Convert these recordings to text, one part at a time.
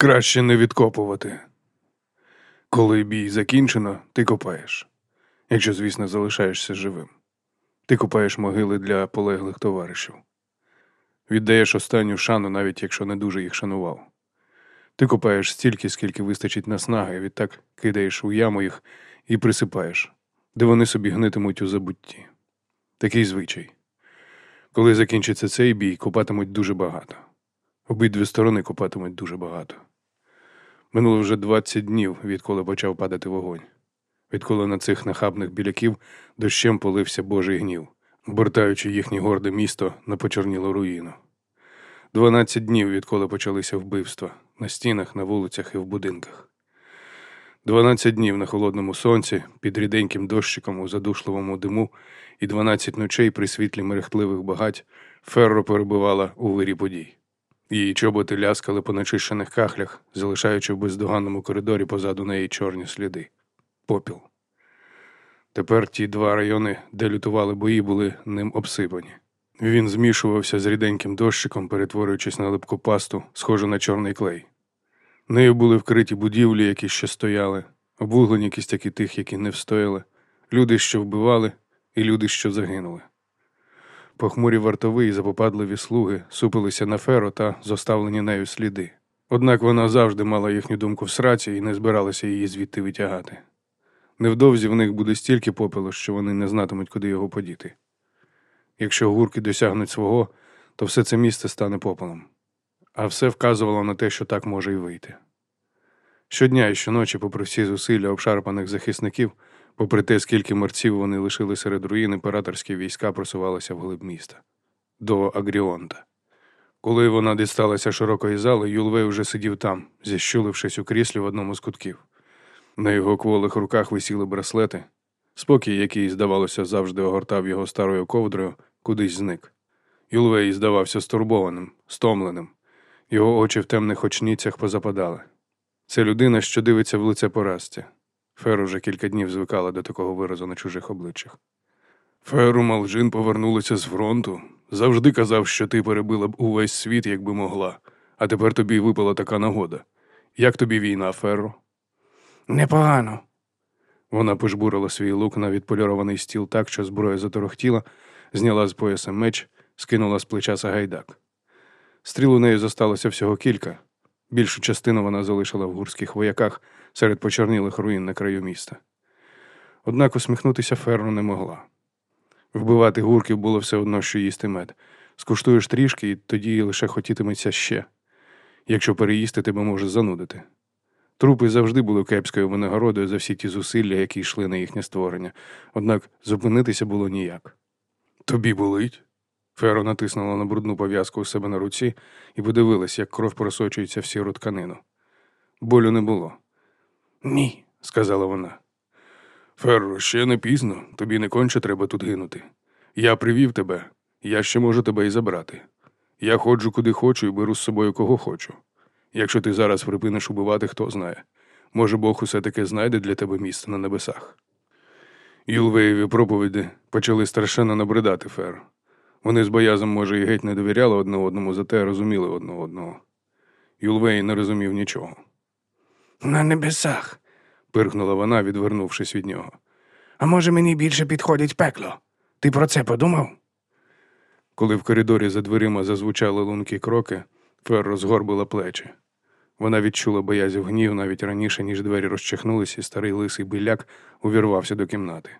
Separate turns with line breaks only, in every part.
Краще не відкопувати. Коли бій закінчено, ти копаєш. Якщо, звісно, залишаєшся живим. Ти копаєш могили для полеглих товаришів. Віддаєш останню шану, навіть якщо не дуже їх шанував. Ти копаєш стільки, скільки вистачить наснаги, відтак кидаєш у яму їх і присипаєш, де вони собі гнитимуть у забутті. Такий звичай. Коли закінчиться цей бій, копатимуть дуже багато. Обидві сторони копатимуть дуже багато. Минуло вже 20 днів, відколи почав падати вогонь. Відколи на цих нахабних біляків дощем полився Божий гнів, обертаючи їхнє горде місто на почорнілу руїну. 12 днів, відколи почалися вбивства на стінах, на вулицях і в будинках. 12 днів на холодному сонці, під ріденьким дощиком у задушливому диму, і 12 ночей при світлі мерехтливих багать Ферро перебувала у вирі подій. Її чоботи ляскали по начищених кахлях, залишаючи в бездоганному коридорі позаду неї чорні сліди. Попіл. Тепер ті два райони, де лютували бої, були ним обсипані. Він змішувався з ріденьким дощиком, перетворюючись на липку пасту, схожу на чорний клей. Нею були вкриті будівлі, які ще стояли, обвуглені кістяки тих, які не встояли, люди, що вбивали, і люди, що загинули. Похмурі вартові і запопадливі слуги супилися на феро та зоставлені нею сліди. Однак вона завжди мала їхню думку в сраці і не збиралася її звідти витягати. Невдовзі в них буде стільки попелу, що вони не знатимуть, куди його подіти. Якщо гурки досягнуть свого, то все це місце стане попелом. А все вказувало на те, що так може й вийти. Щодня і щоночі, попри всі зусилля обшарпаних захисників, попри те, скільки мерців вони лишили серед руїн, імператорські війська просувалися вглиб міста до Агріонта. Коли вона дісталася широкої зали, Юлвей уже сидів там, зіщулившись у кріслі в одному з кутків. На його кволих руках висіли браслети. Спокій, який, здавалося, завжди огортав його старою ковдрою, кудись зник. Юлвей здавався стурбованим, стомленим. Його очі в темних очницях позападали. Це людина, що дивиться в лице поразці. Фер уже кілька днів звикала до такого виразу на чужих обличчях. Феру Малджин повернулася з фронту. Завжди казав, що ти перебила б увесь світ, якби могла, а тепер тобі випала така нагода. Як тобі війна, Ферро?
Непогано.
Вона пожбурила свій лук на відполірований стіл так, що зброя заторохтіла, зняла з пояса меч, скинула з плеча сагайдак. Стріл у неї зосталося всього кілька. Більшу частину вона залишила в гурських вояках серед почорнілих руїн на краю міста. Однак усміхнутися Ферро не могла. Вбивати гурків було все одно, що їсти мед. Скуштуєш трішки, і тоді лише хотітиметься ще. Якщо переїсти, тебе може занудити. Трупи завжди були кепською винагородою за всі ті зусилля, які йшли на їхнє створення, однак зупинитися було ніяк. Тобі болить? Феро натиснула на брудну пов'язку у себе на руці і подивилась, як кров просочується в сіру тканину. Болю не було.
Ні.
сказала вона. Ферро, ще не пізно, тобі не конче треба тут гинути. Я привів тебе, я ще можу тебе і забрати. Я ходжу куди хочу і беру з собою кого хочу. Якщо ти зараз припиниш убивати, хто знає. Може, Бог усе таки знайде для тебе місце на небесах. Юлвеєві проповіді почали страшенно набридати Фер. Вони з боязом, може, і геть не довіряли одне одному, зате розуміли одне одного. Юлвей не розумів нічого.
На небесах.
Пирхнула вона, відвернувшись від нього.
А може мені більше підходить пекло? Ти про це подумав?
Коли в коридорі за дверима зазвучали лункі кроки, Фер розгорбила плечі. Вона відчула боязів гнів навіть раніше, ніж двері розчахнулись, і старий лисий биляк увірвався до кімнати.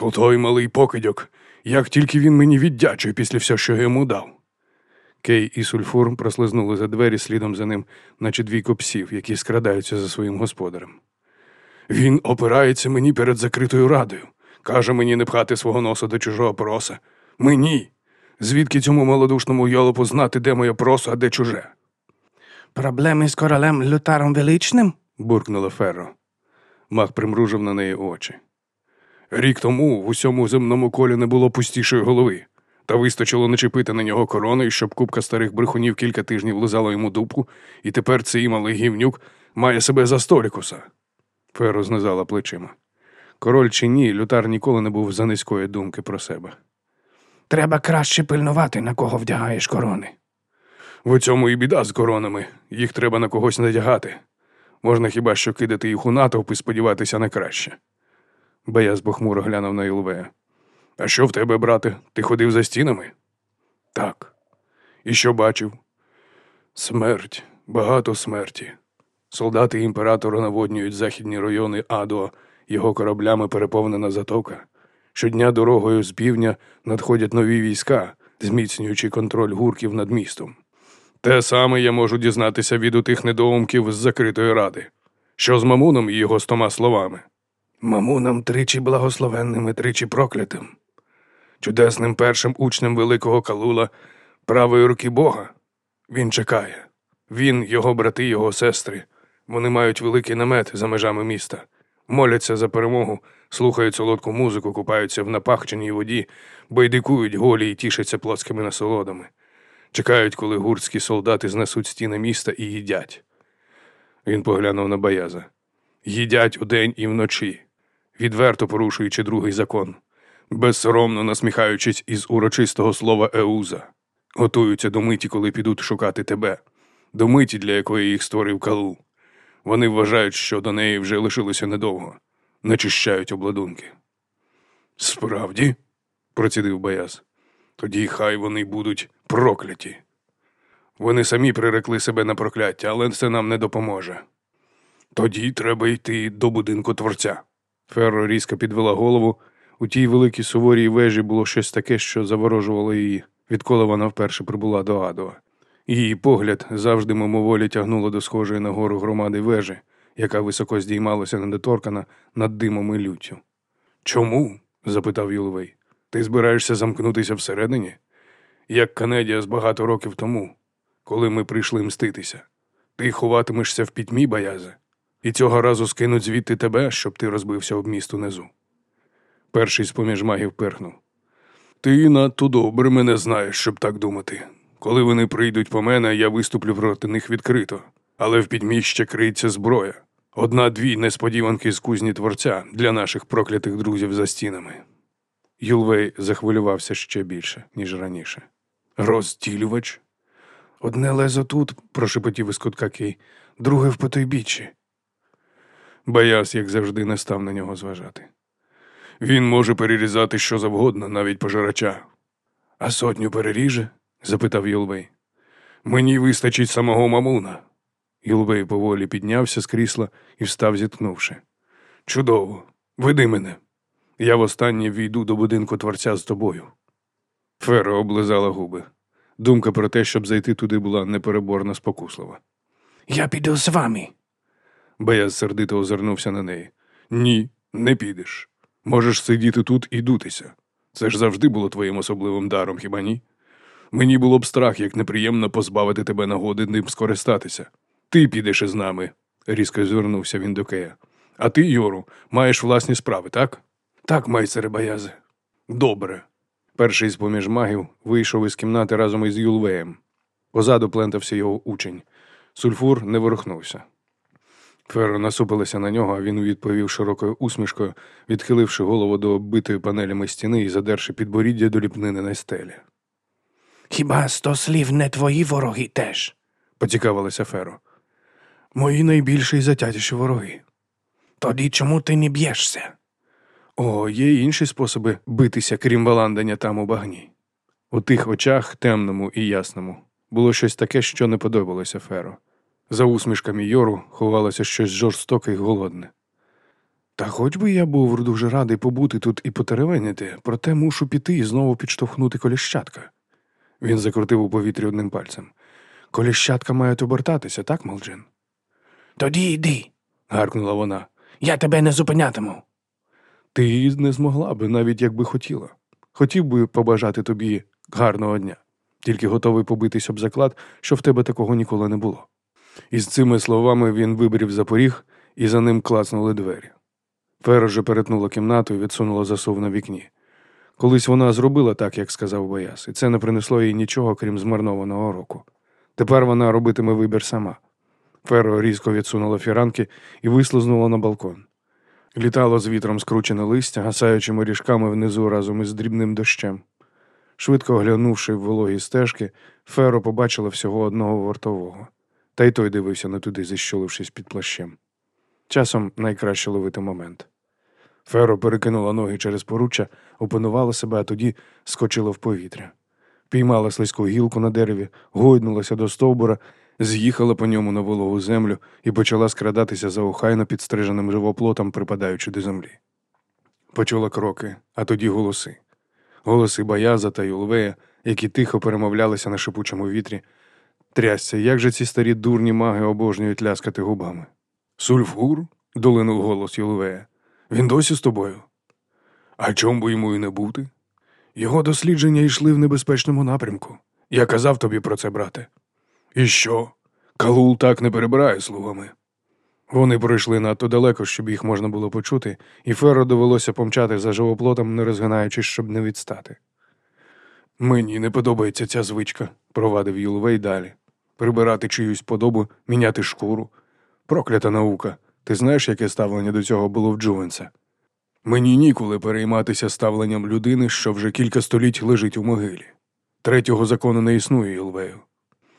Отой малий покидьок, як тільки він мені віддячує після всього, що я йому дав. Кей і Сульфур прослизнули за двері слідом за ним, наче двійко псів, які скрадаються за своїм господарем. Він опирається мені перед закритою радою, каже мені не пхати свого носа до чужого проса. Мені. Звідки цьому малодушному йолопу знати, де моє просо, а де чуже?
Проблеми з королем Лютаром Величним?
буркнула Ферро. Мах примружив на неї очі. Рік тому в усьому земному колі не було пустішої голови, та вистачило начепити на нього корони, щоб купка старих брехунів кілька тижнів лизала йому дупку, і тепер цей малий гівнюк має себе за столікуса. Ферро знизала плечима. Король чи ні, лютар ніколи не був за низької думки про себе.
Треба краще пильнувати, на кого вдягаєш корони.
В цьому і біда з коронами. Їх треба на когось надягати. Можна хіба що кидати їх у натовп і сподіватися на краще. Бояз похмуро глянув на Ілвея. А що в тебе, брате? Ти ходив за стінами? Так. І що бачив? Смерть, багато смерті. Солдати імператора наводнюють західні райони Адо, його кораблями переповнена затока. Щодня дорогою з півдня надходять нові війська, зміцнюючи контроль гурків над містом. Те саме я можу дізнатися від утих недоумків з закритої ради. Що з Мамуном і його стома словами? Мамуном тричі благословенним і тричі проклятим. Чудесним першим учнем великого Калула, правої руки Бога. Він чекає. Він, його брати, його сестри. Вони мають великий намет за межами міста, моляться за перемогу, слухають солодку музику, купаються в напахченій воді, байдикують голі і тішаться плотськими насолодами. Чекають, коли гуртські солдати знесуть стіни міста і їдять. Він поглянув на Баяза. Їдять удень і вночі, відверто порушуючи другий закон, безсоромно насміхаючись із урочистого слова Еуза. Готуються до миті, коли підуть шукати тебе, до миті, для якої їх створив Калу. Вони вважають, що до неї вже лишилося недовго, начищають обладунки. Справді, процідив Баяз, тоді хай вони будуть прокляті. Вони самі прирекли себе на прокляття, але це нам не допоможе. Тоді треба йти до будинку творця. Ферро різко підвела голову. У тій великій суворій вежі було щось таке, що заворожувало її, відколи вона вперше прибула до Адова. Її погляд завжди мимоволі тягнуло до схожої на гору громади вежі, яка високо здіймалася недоторкана над димом і люттю. Чому? запитав Юлвей. Ти збираєшся замкнутися всередині? Як Канедія з багато років тому, коли ми прийшли мститися. Ти ховатимешся в пітьмі, баязе, і цього разу скинуть звідти тебе, щоб ти розбився об міст унизу. Перший з поміж магів перхнув. Ти надто добре мене знаєш, щоб так думати. Коли вони прийдуть по мене, я виступлю проти них відкрито, але в підмі ще криється зброя. Одна-дві несподіванки з кузні творця для наших проклятих друзів за стінами. Юлвей захвилювався ще більше, ніж раніше. Розділювач? Одне лезо тут, прошепотів із кутка Кей, друге в потойбіччі. Баяс, як завжди, не став на нього зважати. Він може перерізати що завгодно, навіть пожирача. А сотню переріже? запитав Юлвей. Мені вистачить самого мамуна. Юлвей поволі піднявся з крісла і встав, зіткнувши. Чудово, веди мене. Я востаннє війду до будинку творця з тобою. Фера облизала губи. Думка про те, щоб зайти туди, була непереборно спокуслива.
Я піду з вами.
Бояз сердито озирнувся на неї. Ні, не підеш. Можеш сидіти тут і дутися. Це ж завжди було твоїм особливим даром, хіба ні? Мені було б страх, як неприємно позбавити тебе нагоди ним скористатися. Ти підеш із нами, різко звернувся він до Кея. А ти, Йору, маєш власні справи, так? Так, майстере Баязе. Добре. Перший з поміж магів вийшов із кімнати разом із Юлвеєм. Позаду плентався його учень. Сульфур не ворухнувся. Ферро насупилася на нього, а він відповів широкою усмішкою, відхиливши голову до оббитої панелями стіни і задерши підборіддя до ліпнини на стелі.
Хіба сто слів не твої вороги теж?
Поцікавилася Феро.
Мої найбільші і затятіші вороги. Тоді чому ти не б'єшся?
О, є й інші способи битися, крім баландання там у багні. У тих очах, темному і ясному, було щось таке, що не подобалося Феро. За усмішками Йору ховалося щось жорстоке й голодне. Та хоч би я був дуже радий побути тут і потеревеніти, проте мушу піти і знову підштовхнути коліщатка. Він закрутив у повітрі одним пальцем. Коліщатка мають обертатися, так, Малджин?
Тоді йди.
гаркнула вона.
Я тебе не зупинятиму.
Ти не змогла би, навіть якби хотіла. Хотів би побажати тобі гарного дня, тільки готовий побитись об заклад, що в тебе такого ніколи не було. Із цими словами він вибрів за поріг, і за ним клацнули двері. Фера же перетнула кімнату і відсунула засув на вікні. Колись вона зробила так, як сказав Бояс, і це не принесло їй нічого, крім змарнованого року. Тепер вона робитиме вибір сама. Феро різко відсунула фіранки і вислизнула на балкон. Літало з вітром скручене листя, гасаючими ріжками внизу разом із дрібним дощем. Швидко оглянувши в вологі стежки, Феро побачила всього одного вартового, та й той дивився не туди, зіщолившись під плащем. Часом найкраще ловити момент. Феро перекинула ноги через поруччя, опанувала себе, а тоді скочила в повітря. Піймала слизьку гілку на дереві, гойднулася до стовбура, з'їхала по ньому на вологу землю і почала скрадатися за охайно підстриженим живоплотом, припадаючи до землі. Почула кроки, а тоді голоси. Голоси Баяза та Юлвея, які тихо перемовлялися на шипучому вітрі. Трясся, як же ці старі дурні маги обожнюють ляскати губами. Сульфур? долинув голос Юлвея. Він досі з тобою. А чом би йому і не бути? Його дослідження йшли в небезпечному напрямку. Я казав тобі про це, брате. І що? Калул так не перебирає слугами. Вони пройшли надто далеко, щоб їх можна було почути, і Ферро довелося помчати за живоплотом, не розгинаючись, щоб не відстати. Мені не подобається ця звичка, провадив Юлвей далі. Прибирати чиюсь подобу, міняти шкуру. Проклята наука. Ти знаєш, яке ставлення до цього було в Джувенса? Мені ніколи перейматися ставленням людини, що вже кілька століть лежить у могилі. Третього закону не існує, Юлвею.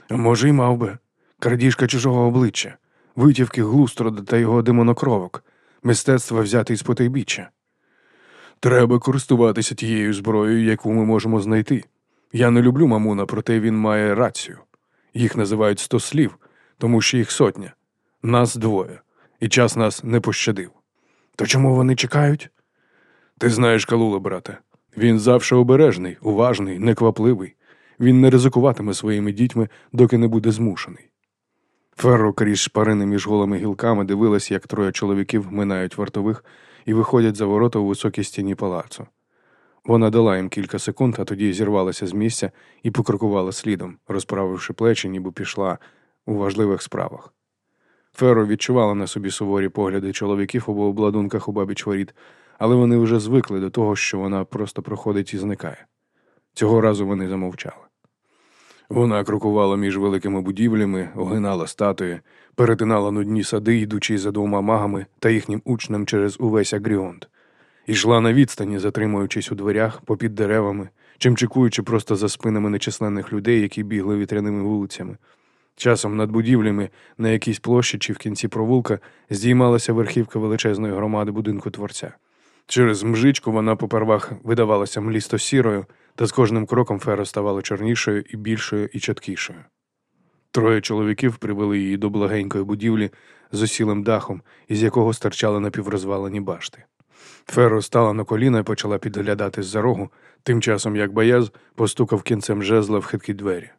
А може, й мав би. Крадіжка чужого обличчя, витівки глустрода та його демонокровок, мистецтво взяти із потайбіччя. Треба користуватися тією зброєю, яку ми можемо знайти. Я не люблю Мамуна, проте він має рацію. Їх називають сто слів, тому що їх сотня. Нас двоє, і час нас не пощадив. То чому вони чекають? Ти знаєш Калула, брате. Він завше обережний, уважний, неквапливий. Він не ризикуватиме своїми дітьми, доки не буде змушений. Ферро крізь шпарини між голими гілками дивилась, як троє чоловіків минають вартових і виходять за ворота у високій стіні палацу. Вона дала їм кілька секунд, а тоді зірвалася з місця і покрокувала слідом, розправивши плечі, ніби пішла у важливих справах. Феро відчувала на собі суворі погляди чоловіків у обладунках у бабіч воріт, але вони вже звикли до того, що вона просто проходить і зникає. Цього разу вони замовчали. Вона крокувала між великими будівлями, огинала статуї, перетинала нудні сади, йдучи за двома магами та їхнім учнем через увесь Агріонт. Ішла на відстані, затримуючись у дверях, попід деревами, чим чекуючи просто за спинами нечисленних людей, які бігли вітряними вулицями. Часом над будівлями на якійсь площі чи в кінці провулка здіймалася верхівка величезної громади будинку творця. Через мжичку вона попервах видавалася млісто сірою, та з кожним кроком фера ставала чорнішою і більшою і чіткішою. Троє чоловіків привели її до благенької будівлі з осілим дахом, із якого стирчали напіврозвалені башти. Феро стала на коліна і почала підглядати з-за рогу, тим часом як Баяз постукав кінцем жезла в хиткі двері.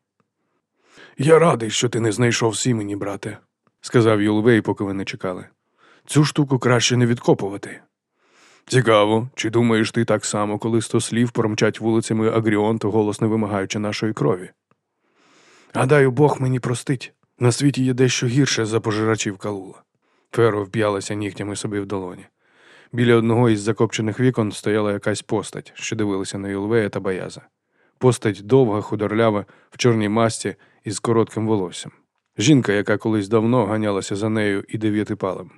Я радий, що ти не знайшов сімені, брате, сказав Юлвей, поки вони чекали. Цю штуку краще не відкопувати. Цікаво, чи думаєш ти так само, коли сто слів промчать вулицями Агріонту, голосно вимагаючи нашої крові? Гадаю, Бог мені простить. На світі є дещо гірше за пожирачів калула. Феро вп'ялася нігтями собі в долоні. Біля одного із закопчених вікон стояла якась постать, що дивилася на Юлвея та Баяза. Постать довга, худорлява, в чорній масті із коротким волоссям. Жінка, яка колись давно ганялася за нею і дев'ятипалем.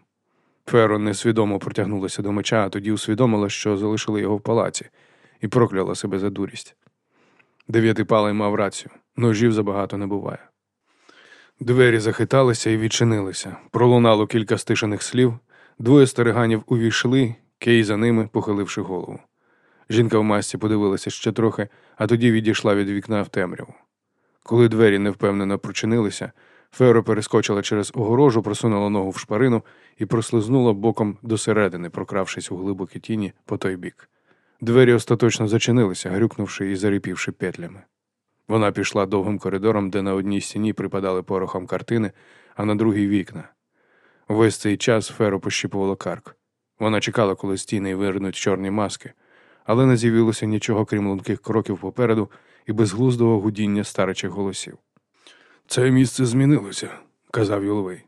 Феро несвідомо протягнулася до меча, а тоді усвідомила, що залишили його в палаці, і прокляла себе за дурість. Дев'ятипалий мав рацію ножів забагато не буває. Двері захиталися і відчинилися. Пролунало кілька стишених слів. Двоє стариганів увійшли, кей за ними, похиливши голову. Жінка в масці подивилася ще трохи, а тоді відійшла від вікна в темряву. Коли двері невпевнено прочинилися, Феро перескочила через огорожу, просунула ногу в шпарину і прослизнула боком досередини, прокравшись у глибокі тіні по той бік. Двері остаточно зачинилися, грюкнувши і зарипівши петлями. Вона пішла довгим коридором, де на одній стіні припадали порохом картини, а на другій вікна. Весь цей час Феро пощіпувала карк. Вона чекала, коли стіни вирнуть чорні маски, але не з'явилося нічого, крім лунких кроків попереду і безглуздого гудіння старичих голосів. Це місце змінилося, казав Юловий.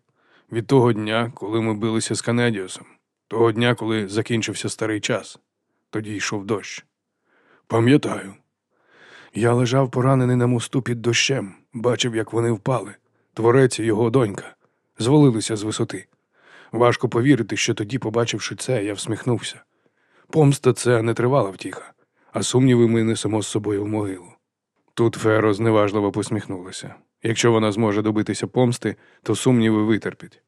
Від того дня, коли ми билися з Канедіусом, того дня, коли закінчився старий час, тоді йшов дощ. Пам'ятаю. Я лежав поранений на мосту під дощем, бачив, як вони впали. Творець і його донька звалилися з висоти. Важко повірити, що тоді, побачивши це, я всміхнувся. Помста це не тривала втіха, а сумніви ми несемо з собою в могилу. Тут Феро зневажливо посміхнулася. Якщо вона зможе добитися помсти, то сумніви витерпить.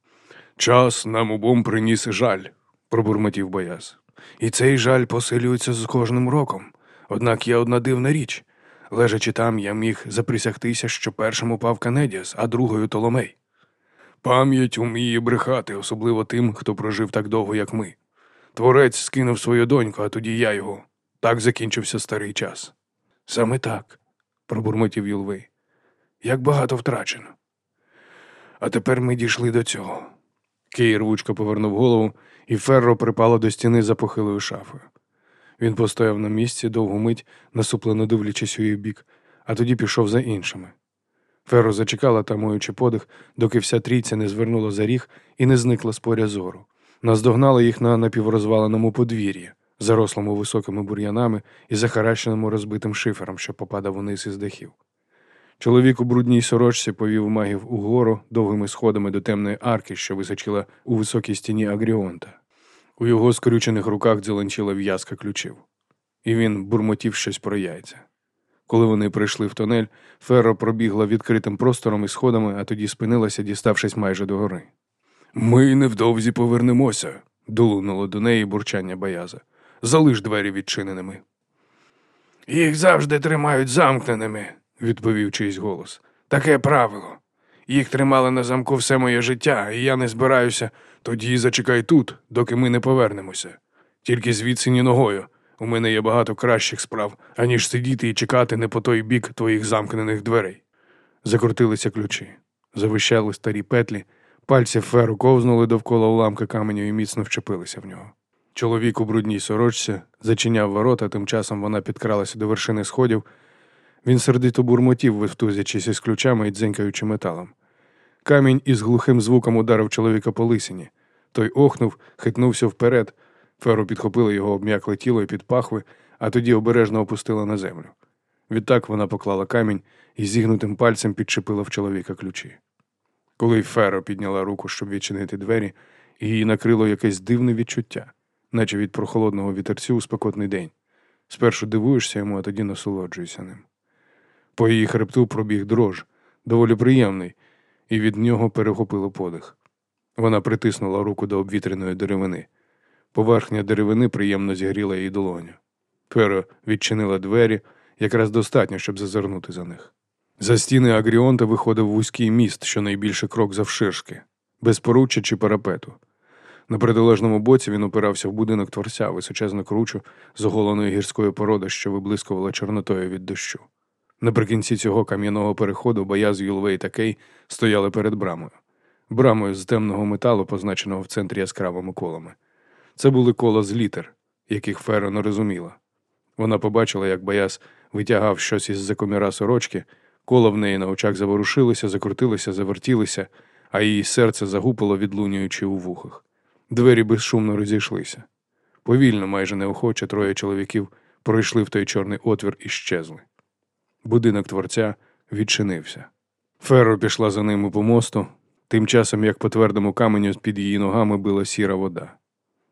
Час нам обом приніс жаль, пробурмотів Бояз. І цей жаль посилюється з кожним роком. Однак є одна дивна річ. Лежачи там, я міг заприсягтися, що першим упав Канедіас, а другою Толомей. Пам'ять уміє брехати, особливо тим, хто прожив так довго, як ми. Творець скинув свою доньку, а тоді я його. Так закінчився старий час. Саме так, пробурмотів Юлвей. Як багато втрачено. А тепер ми дійшли до цього. Кей рвучко повернув голову, і Ферро припало до стіни за похилою шафою. Він постояв на місці довгу мить, насуплено дивлячись у її бік, а тоді пішов за іншими. Ферро зачекала, тамуючи подих, доки вся трійця не звернула за ріг і не зникла з поря зору. Наздогнала їх на напіврозваленому подвір'ї, зарослому високими бур'янами і захаращеному розбитим шифером, що попадав униз із дахів. Чоловік у брудній сорочці повів магів угору довгими сходами до темної арки, що височила у високій стіні Агріонта. У його скрючених руках дзеленчила в'язка ключів, і він бурмотів щось про яйця. Коли вони прийшли в тунель, Ферро пробігла відкритим простором і сходами, а тоді спинилася, діставшись майже до гори. Ми невдовзі повернемося, долунуло до неї бурчання бояза. Залиш двері відчиненими. Їх завжди тримають замкненими, відповів чийсь голос. Таке правило. Їх тримали на замку все моє життя, і я не збираюся. Тоді зачекай тут, доки ми не повернемося. Тільки звідси ні ногою. У мене є багато кращих справ, аніж сидіти і чекати не по той бік твоїх замкнених дверей. Закрутилися ключі, завищали старі петлі, пальці феру ковзнули довкола уламка каменю і міцно вчепилися в нього. Чоловік у брудній сорочці зачиняв ворота, тим часом вона підкралася до вершини сходів. Він сердито бурмотів, вивтузячись із ключами і дзенькаючи металом. Камінь із глухим звуком ударив чоловіка по лисині. Той охнув, хитнувся вперед. Феру підхопила його обм'якле тіло і під пахви, а тоді обережно опустила на землю. Відтак вона поклала камінь і зігнутим пальцем підчепила в чоловіка ключі. Коли Феро підняла руку, щоб відчинити двері, її накрило якесь дивне відчуття, наче від прохолодного вітерцю у спекотний день. Спершу дивуєшся йому, а тоді насолоджуєшся ним. По її хребту пробіг дрож, доволі приємний, і від нього перехопило подих. Вона притиснула руку до обвітреної деревини. Поверхня деревини приємно зігріла її долоню. Феро відчинила двері якраз достатньо, щоб зазирнути за них. За стіни Агріонта виходив вузький міст, що найбільше крок завширшки, без поруччя чи парапету. На протилежному боці він опирався в будинок творця, височезну кручу з оголеної гірської породи, що виблискувала чорнотою від дощу. Наприкінці цього кам'яного переходу Бояз, Юлвей та Кей стояли перед брамою. Брамою з темного металу, позначеного в центрі яскравими колами. Це були кола з літер, яких Феро не розуміла. Вона побачила, як Бояз витягав щось із закоміра сорочки, кола в неї на очах заворушилися, закрутилися, завертілися, а її серце загупало, відлунюючи у вухах. Двері безшумно розійшлися. Повільно, майже неохоче, троє чоловіків пройшли в той чорний отвір і щезли. Будинок творця відчинився. Ферро пішла за ними по мосту, тим часом як по твердому каменю під її ногами била сіра вода.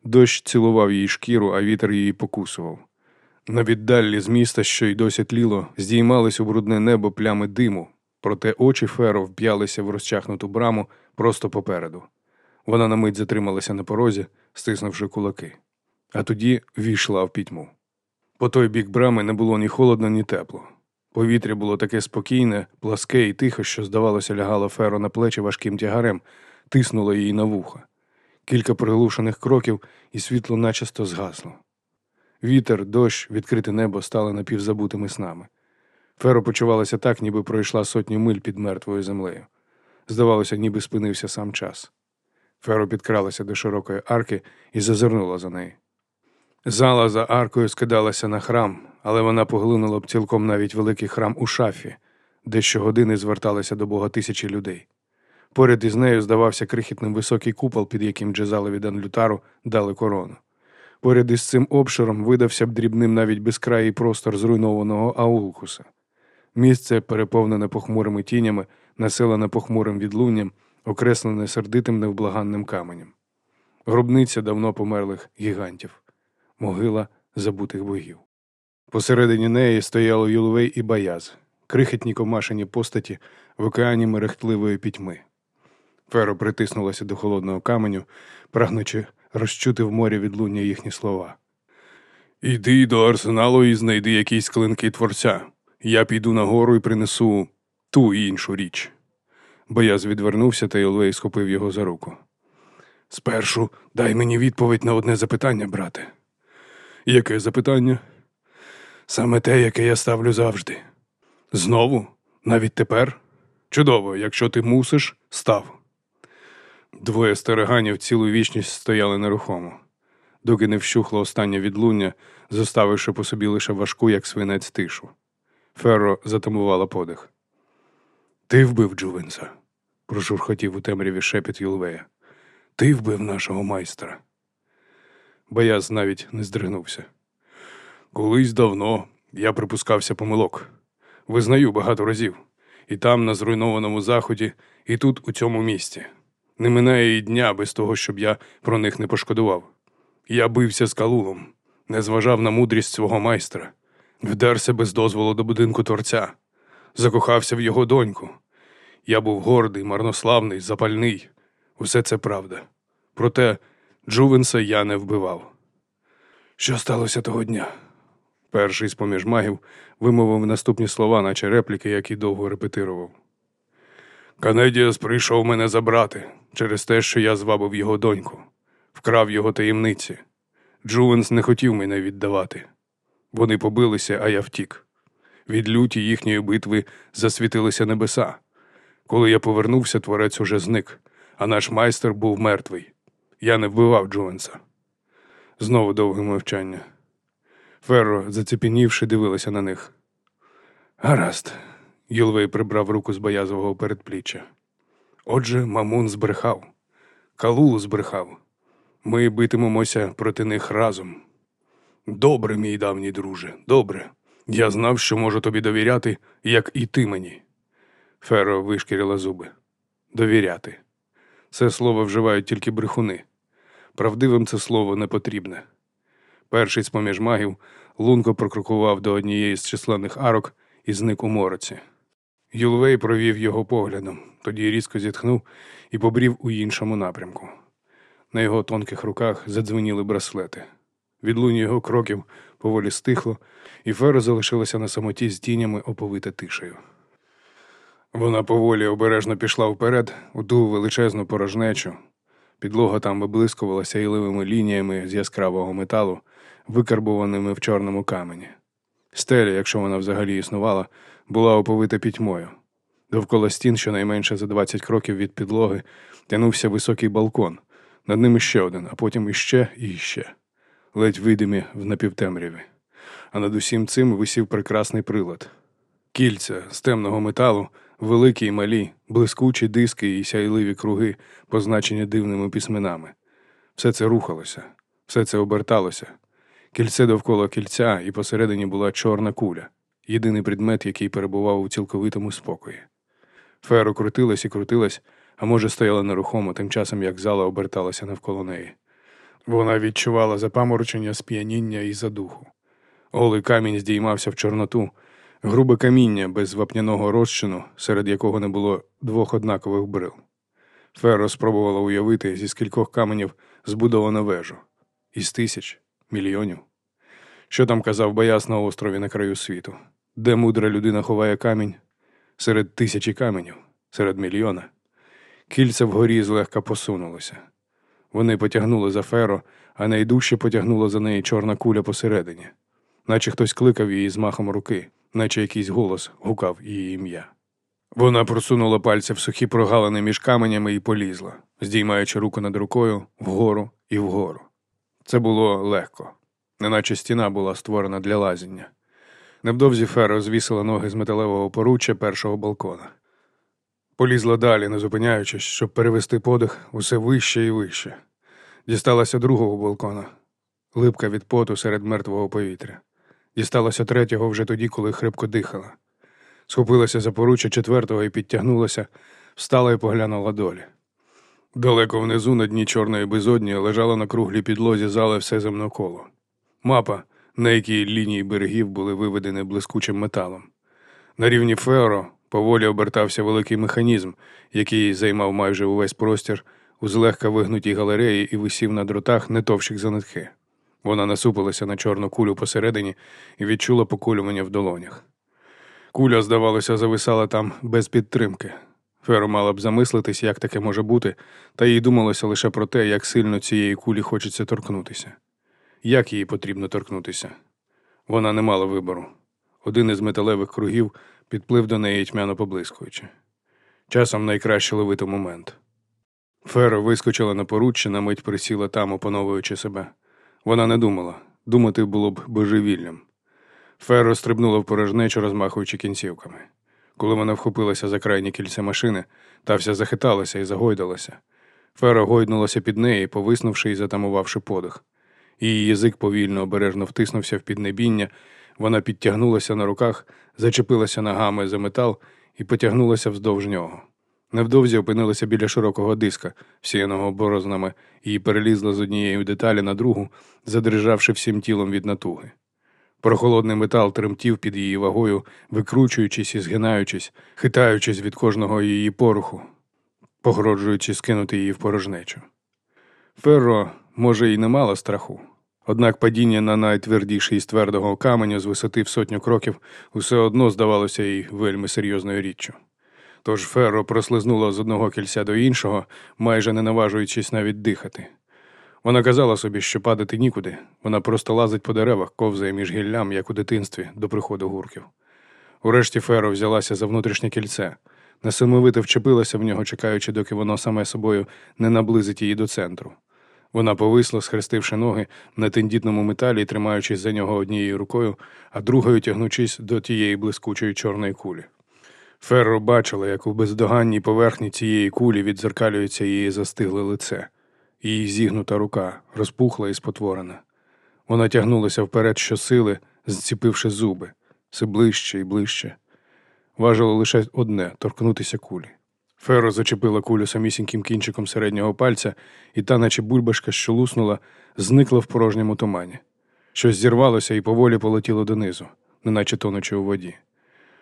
Дощ цілував її шкіру, а вітер її покусував. На віддаллі з міста, що й досі тліло, здіймались у брудне небо плями диму, проте очі Феро вп'ялися в розчахнуту браму просто попереду. Вона на мить затрималася на порозі, стиснувши кулаки, а тоді війшла в пітьму. По той бік брами не було ні холодно, ні тепло. Повітря було таке спокійне, пласке і тихо, що, здавалося, лягало Феро на плечі важким тягарем, тиснуло її на вуха. Кілька приглушених кроків, і світло начисто згасло. Вітер, дощ, відкрите небо стали напівзабутими снами. Феро почувалася так, ніби пройшла сотню миль під мертвою землею. Здавалося, ніби спинився сам час. Феро підкралася до широкої арки і зазирнула за неї. Зала за аркою скидалася на храм, але вона поглинула б цілком навіть великий храм у шафі, де щогодини зверталися до Бога тисячі людей. Поряд із нею здавався крихітним високий купол, під яким джезалові Данлютару дали корону. Поряд із цим обширом видався б дрібним навіть безкраїй простор зруйнованого Аулкуса. Місце, переповнене похмурими тінями, населене похмурим відлунням, окреслене сердитим невблаганним каменем. Гробниця давно померлих гігантів, могила забутих богів. Посередині неї стояло Юлвей і Баяз, крихітні комашені постаті в океані мерехтливої пітьми. Феро притиснулася до холодного каменю, прагнучи розчути в морі відлуння їхні слова. Іди до арсеналу і знайди якісь клинки творця. Я піду нагору і принесу ту іншу річ. Бояз відвернувся, та Ілвей схопив його за руку. Спершу дай мені відповідь на одне запитання, брате. Яке запитання? Саме те, яке я ставлю завжди. Знову? Навіть тепер? Чудово, якщо ти мусиш, став. Двоє стариганів цілу вічність стояли нерухомо, доки не вщухло останнє відлуння, зоставивши по собі лише важку, як свинець тишу. Ферро затамувала подих. Ти вбив Джувенса, прошурхотів у темряві шепіт Юлвея. Ти вбив нашого майстра. Бояз навіть не здригнувся. Колись давно я припускався помилок. Визнаю багато разів. І там, на зруйнованому заході, і тут, у цьому місті. Не минає і дня без того, щоб я про них не пошкодував. Я бився з калулом, не зважав на мудрість свого майстра, вдерся без дозволу до будинку творця, закохався в його доньку. Я був гордий, марнославний, запальний. Усе це правда. Проте Джувенса я не вбивав. Що сталося того дня? Перший з поміж магів вимовив наступні слова, наче репліки, які довго репетирував. Канедіас прийшов мене забрати через те, що я звабив його доньку, вкрав його таємниці. Джувенс не хотів мене віддавати. Вони побилися, а я втік. Від люті їхньої битви засвітилися небеса. Коли я повернувся, творець уже зник, а наш майстер був мертвий. Я не вбивав Джувенса. Знову довге мовчання. Ферро, зацепенівши, дивилася на них. Гаразд. Юлвей прибрав руку з боязового передпліччя. Отже, Мамун збрехав. Калул збрехав. Ми битимемося проти них разом. Добре, мій давній друже, добре. Я знав, що можу тобі довіряти, як і ти мені. Феро вишкірила зуби. Довіряти. Це слово вживають тільки брехуни. Правдивим це слово не потрібне. Перший з поміж магів лунко прокрокував до однієї з численних арок і зник у мороці. Юлвей провів його поглядом, тоді різко зітхнув і побрів у іншому напрямку. На його тонких руках задзвеніли браслети. Відлуння його кроків поволі стихло, і Феро залишилася на самоті з тінями оповита тишею. Вона поволі обережно пішла вперед у ту величезну порожнечу. Підлога там виблискувалася іливими лініями з яскравого металу, викарбованими в чорному камені. Стеля, якщо вона взагалі існувала, була оповита пітьмою. Довкола стін, щонайменше за 20 кроків від підлоги, тянувся високий балкон, над ним іще один, а потім іще і іще, ледь видимі в напівтемряві. А над усім цим висів прекрасний прилад. Кільця з темного металу, великі й малі, блискучі диски і сяйливі круги, позначені дивними письменами. Все це рухалося, все це оберталося. Кільце довкола кільця, і посередині була чорна куля, єдиний предмет, який перебував у цілковитому спокої. Феро крутилась і крутилась, а може, стояла нерухомо, тим часом як зала оберталася навколо неї. Вона відчувала запаморочення, сп'яніння і задуху. Голий камінь здіймався в чорноту, грубе каміння без вапняного розчину, серед якого не було двох однакових брил. Феро спробувала уявити зі скількох каменів збудовано вежу. Із тисяч, мільйонів. Що там казав Бояс на острові на краю світу? Де мудра людина ховає камінь? Серед тисячі каменів, серед мільйона. Кільце вгорі злегка посунулося. Вони потягнули за феро, а найдужче потягнула за неї чорна куля посередині, наче хтось кликав її з махом руки, наче якийсь голос гукав її ім'я. Вона просунула пальця в сухі прогалини між каменями і полізла, здіймаючи руку над рукою вгору і вгору. Це було легко, неначе стіна була створена для лазіння. Невдовзі Феро звісила ноги з металевого поруччя першого балкона. Полізла далі, не зупиняючись, щоб перевести подих усе вище і вище. Дісталася другого балкона, липка від поту серед мертвого повітря. Дісталася третього вже тоді, коли хрипко дихала. Схопилася за поруччя четвертого і підтягнулася, встала і поглянула долі. Далеко внизу, на дні чорної безодні, лежала на круглій підлозі зали все земноколо. Мапа, на якій лінії берегів були виведені блискучим металом. На рівні Феоро поволі обертався великий механізм, який займав майже увесь простір у злегка вигнутій галереї і висів на дротах не товщих за нитки. Вона насупилася на чорну кулю посередині і відчула покулювання в долонях. Куля, здавалося, зависала там без підтримки. Феро мала б замислитись, як таке може бути, та їй думалося лише про те, як сильно цієї кулі хочеться торкнутися. Як їй потрібно торкнутися? Вона не мала вибору. Один із металевих кругів підплив до неї тьмяно поблискуючи. Часом найкраще ловити момент. Феро вискочила на поруччя, на мить присіла там, опановуючи себе. Вона не думала. Думати було б божевіллям. Феро стрибнула в порожнечу, розмахуючи кінцівками. Коли вона вхопилася за крайні кільця машини, та вся захиталася і загойдалася. Феро гойднулася під неї, повиснувши і затамувавши подих. Її язик повільно обережно втиснувся в піднебіння, вона підтягнулася на руках, зачепилася ногами за метал і потягнулася вздовж нього. Невдовзі опинилася біля широкого диска, всіяного борознами, і перелізла з однієї деталі на другу, задрижавши всім тілом від натуги. Прохолодний метал тремтів під її вагою, викручуючись і згинаючись, хитаючись від кожного її поруху, погроджуючи скинути її в порожнечу. Ферро, може, і не мала страху. Однак падіння на найтвердіший із твердого каменю з висоти в сотню кроків усе одно здавалося їй вельми серйозною річчю. Тож Ферро прослизнула з одного кільця до іншого, майже не наважуючись навіть дихати. Вона казала собі, що падати нікуди, вона просто лазить по деревах, ковзає між гіллям, як у дитинстві, до приходу гурків. Урешті Феро взялася за внутрішнє кільце, несамовито вчепилася в нього, чекаючи, доки воно саме собою не наблизить її до центру. Вона повисла, схрестивши ноги на тендітному металі, тримаючись за нього однією рукою, а другою тягнучись до тієї блискучої чорної кулі. Ферро бачила, як у бездоганній поверхні цієї кулі відзеркалюється її застигле лице. Її зігнута рука, розпухла і спотворена. Вона тягнулася вперед щосили, зціпивши зуби, все ближче і ближче. Важило лише одне торкнутися кулі. Феро зачепила кулю самісіньким кінчиком середнього пальця, і та, наче бульбашка, що луснула, зникла в порожньому тумані. Щось зірвалося і поволі полетіло донизу, неначе тонучи у воді.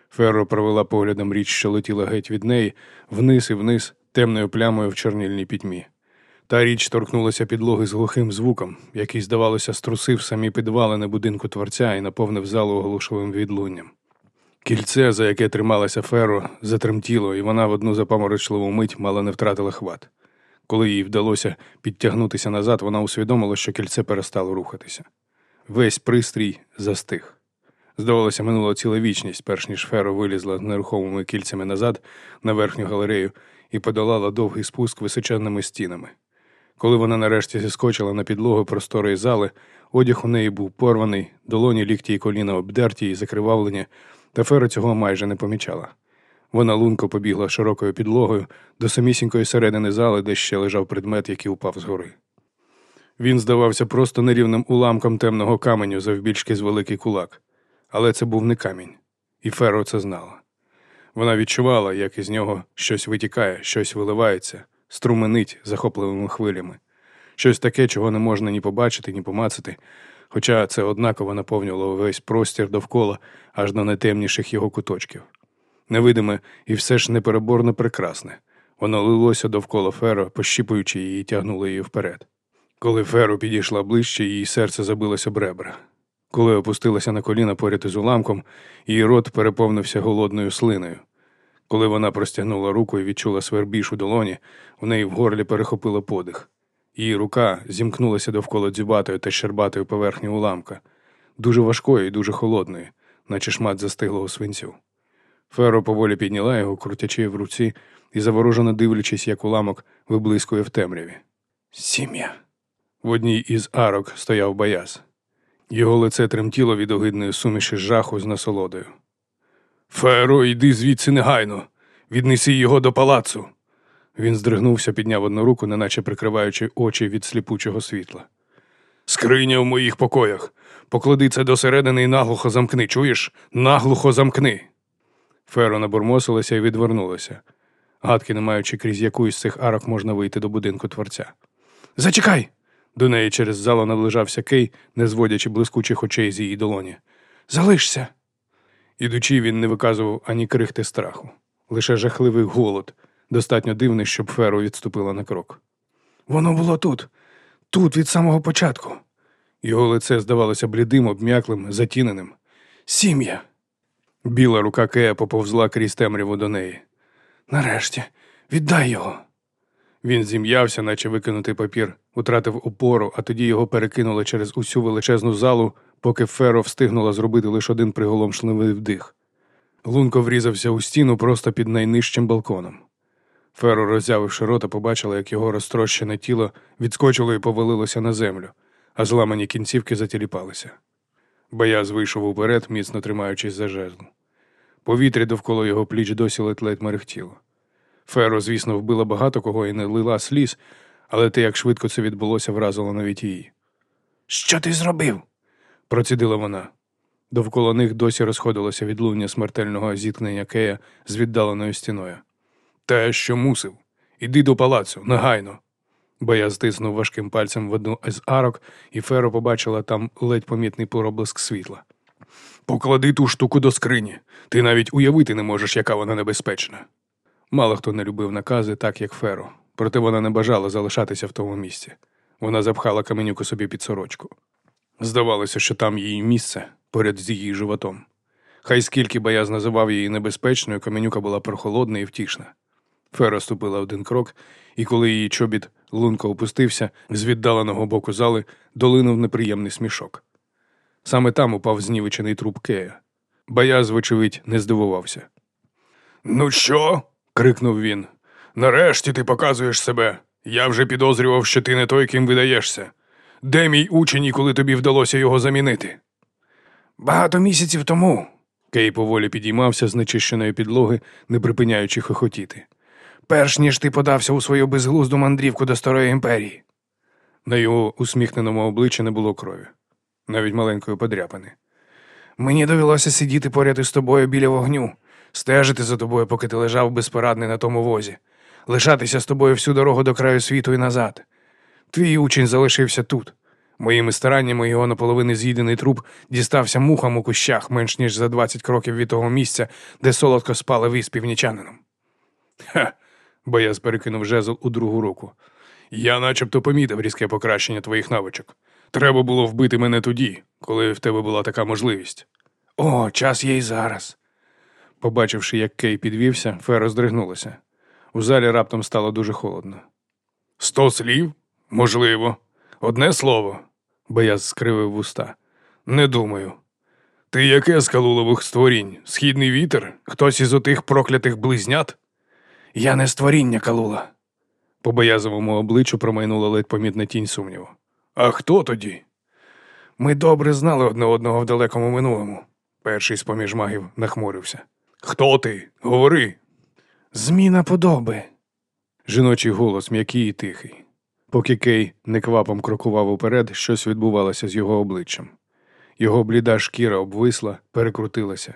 Ферро провела поглядом річ, що летіла геть від неї, вниз і вниз, темною плямою в чорнільній пітьмі. Та річ торкнулася підлоги з глухим звуком, який, здавалося, струсив самі підвалини будинку творця і наповнив залу оглушливим відлунням. Кільце, за яке трималася Феро, затремтіло, і вона в одну запаморочливу мить мало не втратила хват. Коли їй вдалося підтягнутися назад, вона усвідомила, що кільце перестало рухатися. Весь пристрій застиг. Здавалося, минула ціла вічність, перш ніж Феро вилізла з нерухомими кільцями назад на верхню галерею і подолала довгий спуск височенними стінами. Коли вона нарешті зіскочила на підлогу просторої зали, одяг у неї був порваний, долоні лікті і коліна обдерті і закривавлені, та Феро цього майже не помічала. Вона лунко побігла широкою підлогою до самісінької середини зали, де ще лежав предмет, який упав згори. Він здавався просто нерівним уламком темного каменю завбільшки з великий кулак. Але це був не камінь, і Феро це знала. Вона відчувала, як із нього щось витікає, щось виливається, струменить захопливими хвилями, щось таке, чого не можна ні побачити, ні помацати, хоча це однаково наповнювало весь простір довкола аж до найтемніших його куточків. Невидиме і все ж непереборно прекрасне. Воно лилося довкола Феро, пощіпуючи її і тягнуло її вперед. Коли Феро підійшла ближче, її серце забилося об ребра. Коли опустилася на коліна поряд із уламком, її рот переповнився голодною слиною. Коли вона простягнула руку і відчула свербіж у долоні, у неї в горлі перехопило подих. Її рука зімкнулася довкола дзюбатої та щербатої поверхні уламка, дуже важкої і дуже холодної, наче шмат застиглого свинцю. Феро поволі підняла його, крутячи в руці і заворожено дивлячись, як уламок виблискує в темряві. Сім'я. В одній із арок стояв бояз. Його лице тремтіло від огидної суміші жаху з насолодою. Феро, йди звідси негайно, віднеси його до палацу. Він здригнувся, підняв одну руку, неначе прикриваючи очі від сліпучого світла. Скриня в моїх покоях. Поклади це досередини і наглухо замкни, чуєш? Наглухо замкни. Феро набурмосилася і відвернулася, гадки не маючи, крізь яку із цих арок можна вийти до будинку творця. Зачекай. До неї через залу наближався Кей, не зводячи блискучих очей з її долоні.
Залишся.
Ідучи, він не виказував ані крихти страху, лише жахливий голод, достатньо дивний, щоб Феро відступила на крок.
Воно було тут, тут від самого початку.
Його лице здавалося блідим, обм'яклим, затіненим.
Сім'я.
Біла рука Кея поповзла крізь темряву до неї.
Нарешті, віддай його.
Він зім'явся, наче викинутий папір, утратив опору, а тоді його перекинули через усю величезну залу, поки Феро встигнула зробити лише один приголомшливий вдих. Лунко врізався у стіну просто під найнижчим балконом. Феро, роззявивши рота, побачила, як його розтрощене тіло відскочило і повалилося на землю, а зламані кінцівки затіліпалися. Бояз вийшов уперед, міцно тримаючись за жезлу. Повітря довкола його пліч досі ледь-ледь мерехтіло. Феро, звісно, вбила багато кого і не лила сліз, але те, як швидко це відбулося, вразило навіть її.
Що ти зробив?
Процідила вона. Довкола них досі розходилося відлуння смертельного зіткнення Кея з віддаленою стіною. Те, що мусив. Іди до палацу, негайно. Боя стиснув важким пальцем в одну із арок, і Феро побачила там ледь помітний проблиск світла. Поклади ту штуку до скрині. Ти навіть уявити не можеш, яка вона небезпечна. Мало хто не любив накази, так як Феро, проте вона не бажала залишатися в тому місці. Вона запхала каменюку собі під сорочку. Здавалося, що там її місце поряд з її животом. Хай скільки бояз називав її небезпечною, каменюка була прохолодна і втішна. Фера ступила один крок, і коли її чобіт лунко опустився, з віддаленого боку зали долинув неприємний смішок. Саме там упав знівечений труп Кея. Бояз, вочевидь, не здивувався. Ну що? крикнув він. Нарешті ти показуєш себе. Я вже підозрював, що ти не той, ким видаєшся. Де мій учень, коли тобі вдалося його замінити?
Багато місяців тому.
Кей поволі підіймався з нечищеної підлоги, не припиняючи хохотіти.
Перш ніж ти подався у свою безглузду мандрівку до Старої імперії.
На його усміхненому обличчі не було крові, навіть маленької подряпини.
Мені довелося сидіти поряд із тобою біля вогню, стежити за тобою, поки ти лежав безпорадний на тому возі, лишатися з тобою всю дорогу до краю світу і назад. Твій учень залишився тут. Моїми стараннями його наполовини з'їдений труп дістався мухам у кущах менш ніж за 20 кроків від того місця, де солодко спали ви з північанином.
Ха. Бояз перекинув жезл у другу руку. Я начебто помітив різке покращення твоїх навичок. Треба було вбити мене тоді, коли в тебе була така можливість.
О, час є й зараз.
Побачивши, як Кей підвівся, Феро здригнулася. У залі раптом стало дуже холодно. Сто слів? Можливо. Одне слово. Бояз скривив вуста. Не думаю. Ти яке з калулових створінь? Східний вітер? Хтось із отих проклятих близнят?
Я не створіння калула.
По боязовому обличчю промайнула ледь помітна тінь сумніву. А хто тоді?
Ми добре знали одне одного в далекому минулому.
Перший з поміж магів нахмурився. Хто ти? Говори.
Зміна подоби.
Жіночий голос м'який і тихий. Поки Кей неквапом крокував уперед, щось відбувалося з його обличчям. Його бліда шкіра обвисла, перекрутилася.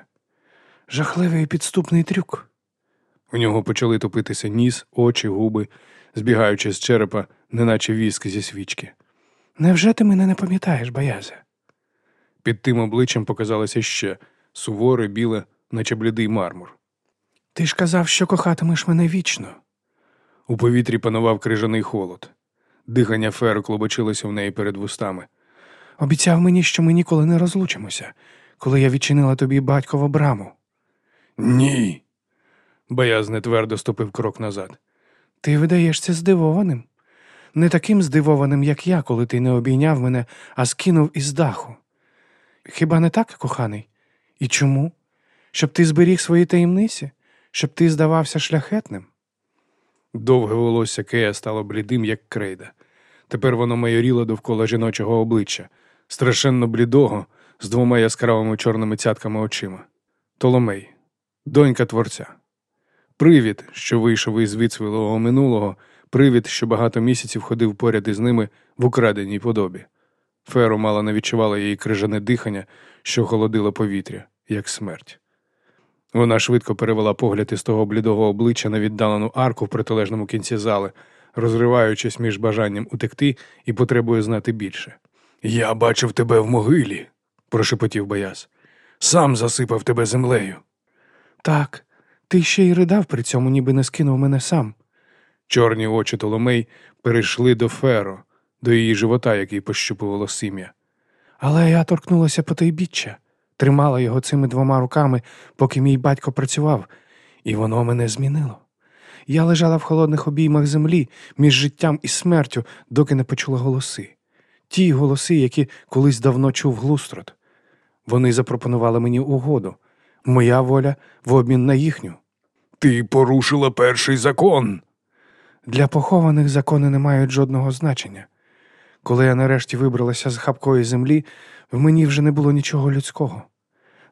Жахливий підступний трюк.
У нього почали топитися ніс, очі, губи, збігаючи з черепа, неначе віск зі свічки.
Невже ти мене не пам'ятаєш, боязя?
Під тим обличчям показалося ще суворе, біле, наче блідий мармур.
Ти ж казав, що кохатимеш мене вічно.
У повітрі панував крижаний холод. Дихання феру клобочилося в неї перед вустами.
Обіцяв мені, що ми ніколи не розлучимося, коли я відчинила тобі батькову браму.
Ні. Бояз нетвердо ступив крок назад.
Ти видаєшся здивованим. Не таким здивованим, як я, коли ти не обійняв мене, а скинув із даху. Хіба не так, коханий? І чому? Щоб ти зберіг свої таємниці, щоб ти здавався шляхетним?
Довге волосся Кея стало блідим, як крейда. Тепер воно майоріло довкола жіночого обличчя, страшенно блідого, з двома яскравими чорними цятками очима. Толомей, донька творця. Привід, що вийшов із відсвілого минулого, привід, що багато місяців ходив поряд із ними в украденій подобі. Феро мало не відчувала її крижане дихання, що холодило повітря, як смерть. Вона швидко перевела погляд із того блідого обличчя на віддалену арку в протилежному кінці зали,
розриваючись між бажанням утекти і потребою знати більше. Я бачив тебе в могилі, прошепотів Бояз. Сам засипав тебе землею. Так, ти ще й ридав при цьому, ніби не скинув мене сам. Чорні очі Толомей перейшли до Феро, до її живота, який пощупувало сим'я. Але я торкнулася потайбіччя, тримала його цими двома руками, поки мій батько працював, і воно мене змінило. Я лежала в холодних обіймах землі між життям і смертю, доки не почула голоси. Ті голоси, які колись давно чув глустрот. Вони запропонували мені угоду. Моя воля в обмін на їхню. Ти порушила перший закон. Для похованих закони не мають жодного значення. Коли я нарешті вибралася з хапкої землі, в мені вже не було нічого людського.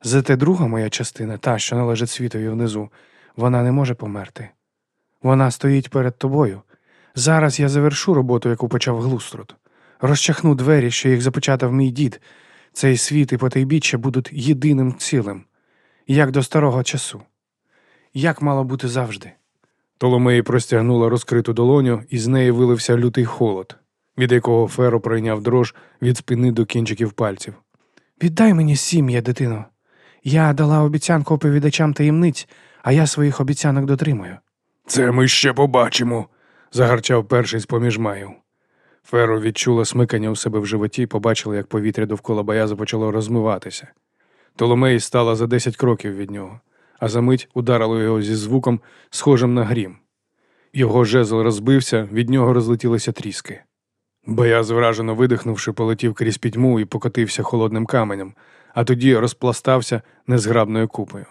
Зате друга моя частина, та, що належить світові внизу, вона не може померти. Вона стоїть перед тобою. Зараз я завершу роботу, яку почав глустрот. Розчахну двері, що їх започатав мій дід. Цей світ і потайбіччя будуть єдиним цілим, як до старого часу. Як мало бути завжди. Толомеї простягнула розкриту долоню, і з неї вилився лютий холод, від якого Феро пройняв дрож від спини до кінчиків пальців. Віддай мені сім'я, дитино. Я дала обіцянку оповідачам таємниць, а я своїх обіцянок дотримую. Це ми ще побачимо, загарчав перший з поміж маїв. Феро відчула смикання у себе в животі, побачила, як повітря довкола бояза почало розмиватися. Толомей стала за десять кроків від нього, а за мить ударило його зі звуком, схожим на грім. Його жезл розбився, від нього розлетілися тріски. Бояз, вражено видихнувши, полетів крізь пітьму і покотився холодним каменем, а тоді розпластався незграбною купою.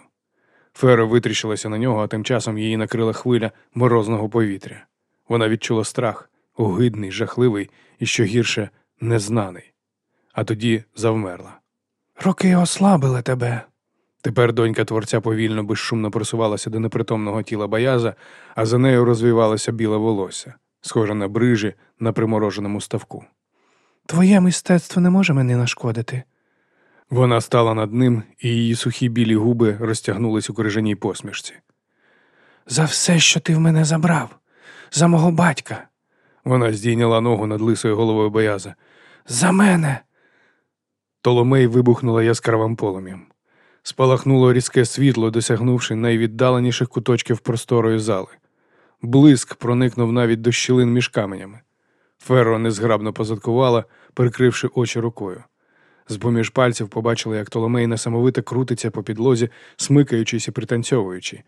Феро витріщилася на нього, а тим часом її накрила хвиля морозного повітря. Вона відчула страх, огидний, жахливий і, що гірше, незнаний. А тоді завмерла. Роки ослабили тебе. Тепер донька творця повільно, безшумно просувалася до непритомного тіла бояза, а за нею розвивалося біле волосся, схоже на брижі на примороженому ставку. Твоє мистецтво не може мені нашкодити. Вона стала над ним, і її сухі білі губи розтягнулись у крижаній посмішці. За все, що ти в мене забрав, за мого батька. Вона здійняла ногу над лисою головою бояза. За мене. Толомей вибухнула яскравим полум'ям. Спалахнуло різке світло, досягнувши найвіддаленіших куточків просторої зали. Блиск проникнув навіть до щілин між каменями. Ферро незграбно позадкувала, прикривши очі рукою. З-поміж пальців побачили, як Толомей несамовито крутиться по підлозі, смикаючись і пританцьовуючи.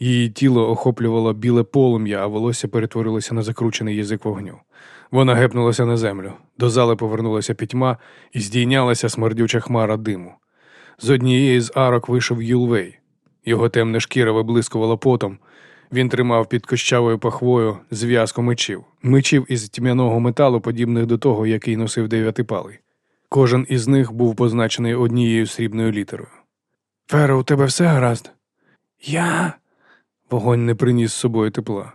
Її тіло охоплювало біле полум'я, а волосся перетворилося на закручений язик вогню. Вона гепнулася на землю. До зали повернулася пітьма і здійнялася смердюча хмара диму. З однієї з арок вийшов Юлвей. Його темна шкіра виблискувала потом. Він тримав під кощавою пахвою зв'язку мечів, мечів із тьмяного металу, подібних до того, який носив дев'ятипалий. Кожен із них був позначений однією срібною літерою. Феро, у тебе все гаразд? Я. Вогонь не приніс з собою тепла.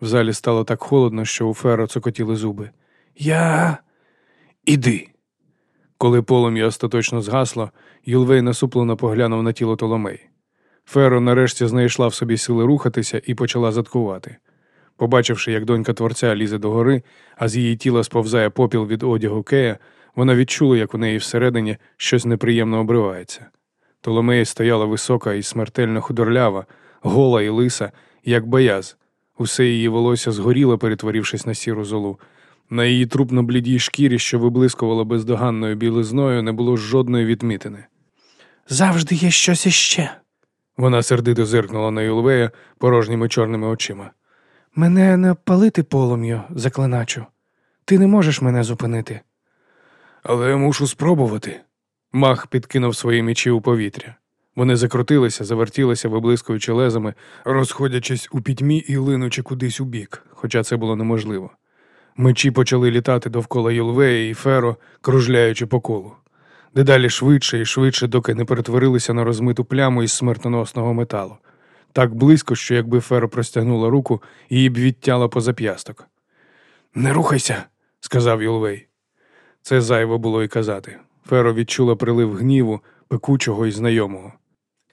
В залі стало так холодно, що у Феро цокотіли зуби. Я. Іди. Коли полум'я остаточно згасло, Юлвей насуплено поглянув на тіло Толомей. Феро нарешті знайшла в собі сили рухатися і почала заткувати. Побачивши, як донька творця лізе до гори, а з її тіла сповзає попіл від одягу Кея, вона відчула, як у неї всередині щось неприємно обривається. Толомея стояла висока і смертельно худорлява, гола і лиса, як бояз. Усе її волосся згоріло, перетворившись на сіру золу. На її трупно-блідій шкірі, що виблискувала бездоганною білизною, не було жодної відмітини. Завжди є щось іще. Вона сердито зиркнула на Юлвея порожніми чорними очима. Мене не палити полум'ю, заклиначу. Ти не можеш мене зупинити. Але я мушу спробувати. Мах підкинув свої мечі у повітря. Вони закрутилися, завертілися, виблискуючи лезами, розходячись у пітьмі і линучи кудись у бік, хоча це було неможливо. Мечі почали літати довкола Юлвея і Феро, кружляючи по колу. Дедалі швидше і швидше, доки не перетворилися на розмиту пляму із смертоносного металу. Так близько, що якби Феро простягнула руку, її б відтяла по зап'ясток. Не рухайся, сказав Юлвей. Це зайво було й казати. Феро відчула прилив гніву, пекучого і знайомого.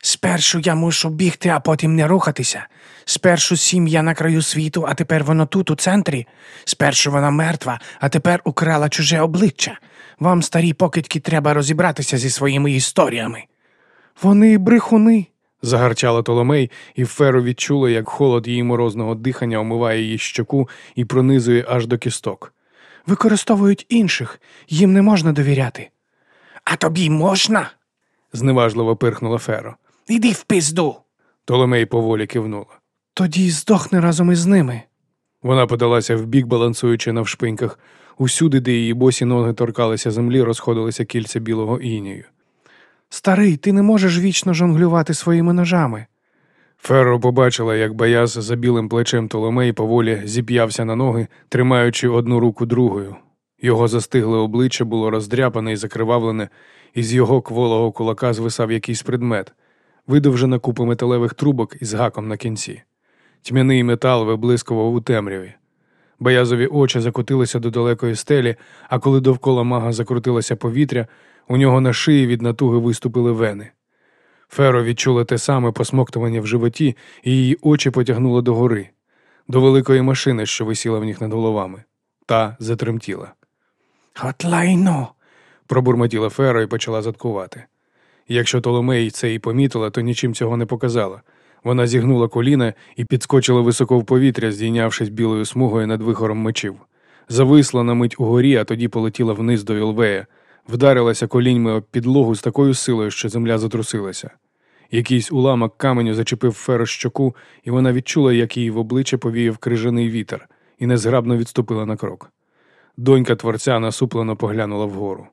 Спершу я мушу бігти, а потім не рухатися. Спершу сім'я на краю світу, а тепер воно тут, у центрі. Спершу вона мертва, а тепер украла чуже обличчя. Вам, старі покидьки, треба розібратися зі своїми історіями. Вони брехуни. загарчала Толомей, і Феро відчула, як холод її морозного дихання омиває її щоку і пронизує аж до кісток. Використовують інших, їм не можна довіряти. А тобі можна? зневажливо пирхнула Феро. Іди в пизду. Толомей поволі кивнула. Тоді здохни разом із ними. Вона подалася вбік, балансуючи навшпиньках. Усюди, де її босі ноги торкалися землі, розходилися кільця білого інію. Старий, ти не можеш вічно жонглювати своїми ножами. Ферро побачила, як Баяз за білим плечем Толомей поволі зіп'явся на ноги, тримаючи одну руку другою. Його застигле обличчя було роздряпане і закривавлене, і з його кволого кулака звисав якийсь предмет, видовжена купа металевих трубок із гаком на кінці. Тьмяний метал виблискував у темряві. Боязові очі закотилися до далекої стелі, а коли довкола мага закрутилося повітря, у нього на шиї від натуги виступили вени. Феро відчула те саме посмоктування в животі, і її очі потягнуло догори, до великої машини, що висіла в них над головами. Та затремтіла. От лайно. пробурмотіла Феро і почала заткувати. Якщо Толомей це і помітила, то нічим цього не показала. Вона зігнула коліна і підскочила високо в повітря, здійнявшись білою смугою над вихором мечів. Зависла на мить угорі, а тоді полетіла вниз до Ілвея, вдарилася коліньми об підлогу з такою силою, що земля затрусилася. Якийсь уламок каменю зачепив Феро щоку, і вона відчула, як її в обличчя повіяв крижаний вітер, і незграбно відступила на крок. Донька творця насуплено поглянула вгору.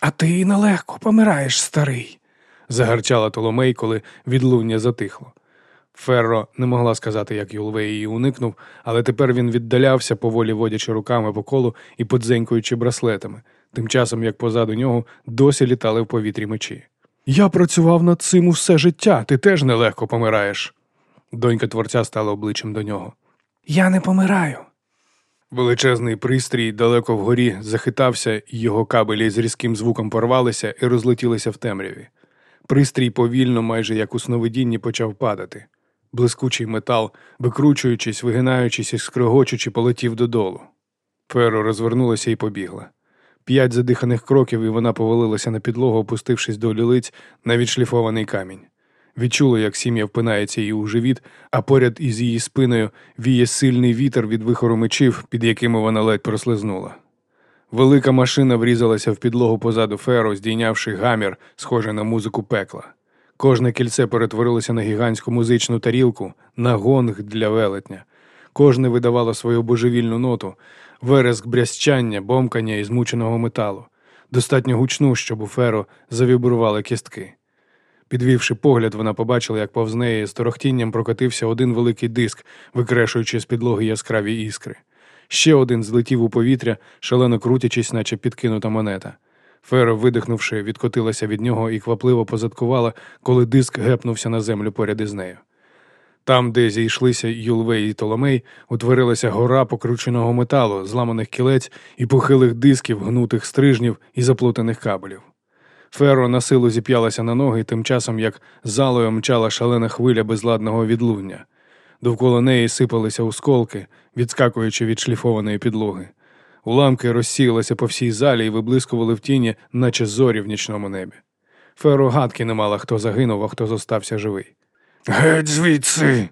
А ти нелегко помираєш, старий, загарчала Толомей, коли відлуння затихло. Ферро не могла сказати, як Юлвей її уникнув, але тепер він віддалявся, поволі водячи руками по колу і подзенькуючи браслетами, тим часом як позаду нього досі літали в повітрі мечі. Я працював над цим усе життя, ти теж нелегко помираєш. Донька творця стала обличчям до нього. Я не помираю. Величезний пристрій далеко вгорі захитався, його кабелі з різким звуком порвалися і розлетілися в темряві. Пристрій повільно, майже як у сновидінні, почав падати. Блискучий метал, викручуючись, вигинаючись і скригочучи, полетів додолу. Феро розвернулася і побігла. П'ять задиханих кроків, і вона повалилася на підлогу, опустившись до лілиць на відшліфований камінь. Відчула, як сім'я впинається їй у живіт, а поряд із її спиною віє сильний вітер від вихору мечів, під якими вона ледь прослизнула. Велика машина врізалася в підлогу позаду феро, здійнявши гамір, схожий на музику пекла. Кожне кільце перетворилося на гігантську музичну тарілку, на гонг для велетня. Кожне видавало свою божевільну ноту, вереск брязчання, бомкання і змученого металу, достатньо гучну, щоб у феро завібрували кістки. Підвівши погляд, вона побачила, як повз неї з торохтінням прокотився один великий диск, викрешуючи з підлоги яскраві іскри. Ще один злетів у повітря, шалено крутячись, наче підкинута монета. Феро, видихнувши, відкотилася від нього і квапливо позадкувала, коли диск гепнувся на землю поряд із нею. Там, де зійшлися Юлвей і Толомей, утворилася гора покрученого металу, зламаних кілець і похилих дисків, гнутих стрижнів і заплутаних кабелів. Феро на силу зіп'ялася на ноги, тим часом як залою мчала шалена хвиля безладного відлуння. Довкола неї сипалися осколки, відскакуючи від шліфованої підлоги. Уламки розсіялися по всій залі і виблискували в тіні, наче зорі в нічному небі. Феро гадки не мала, хто загинув, а хто зостався живий. Геть звідси.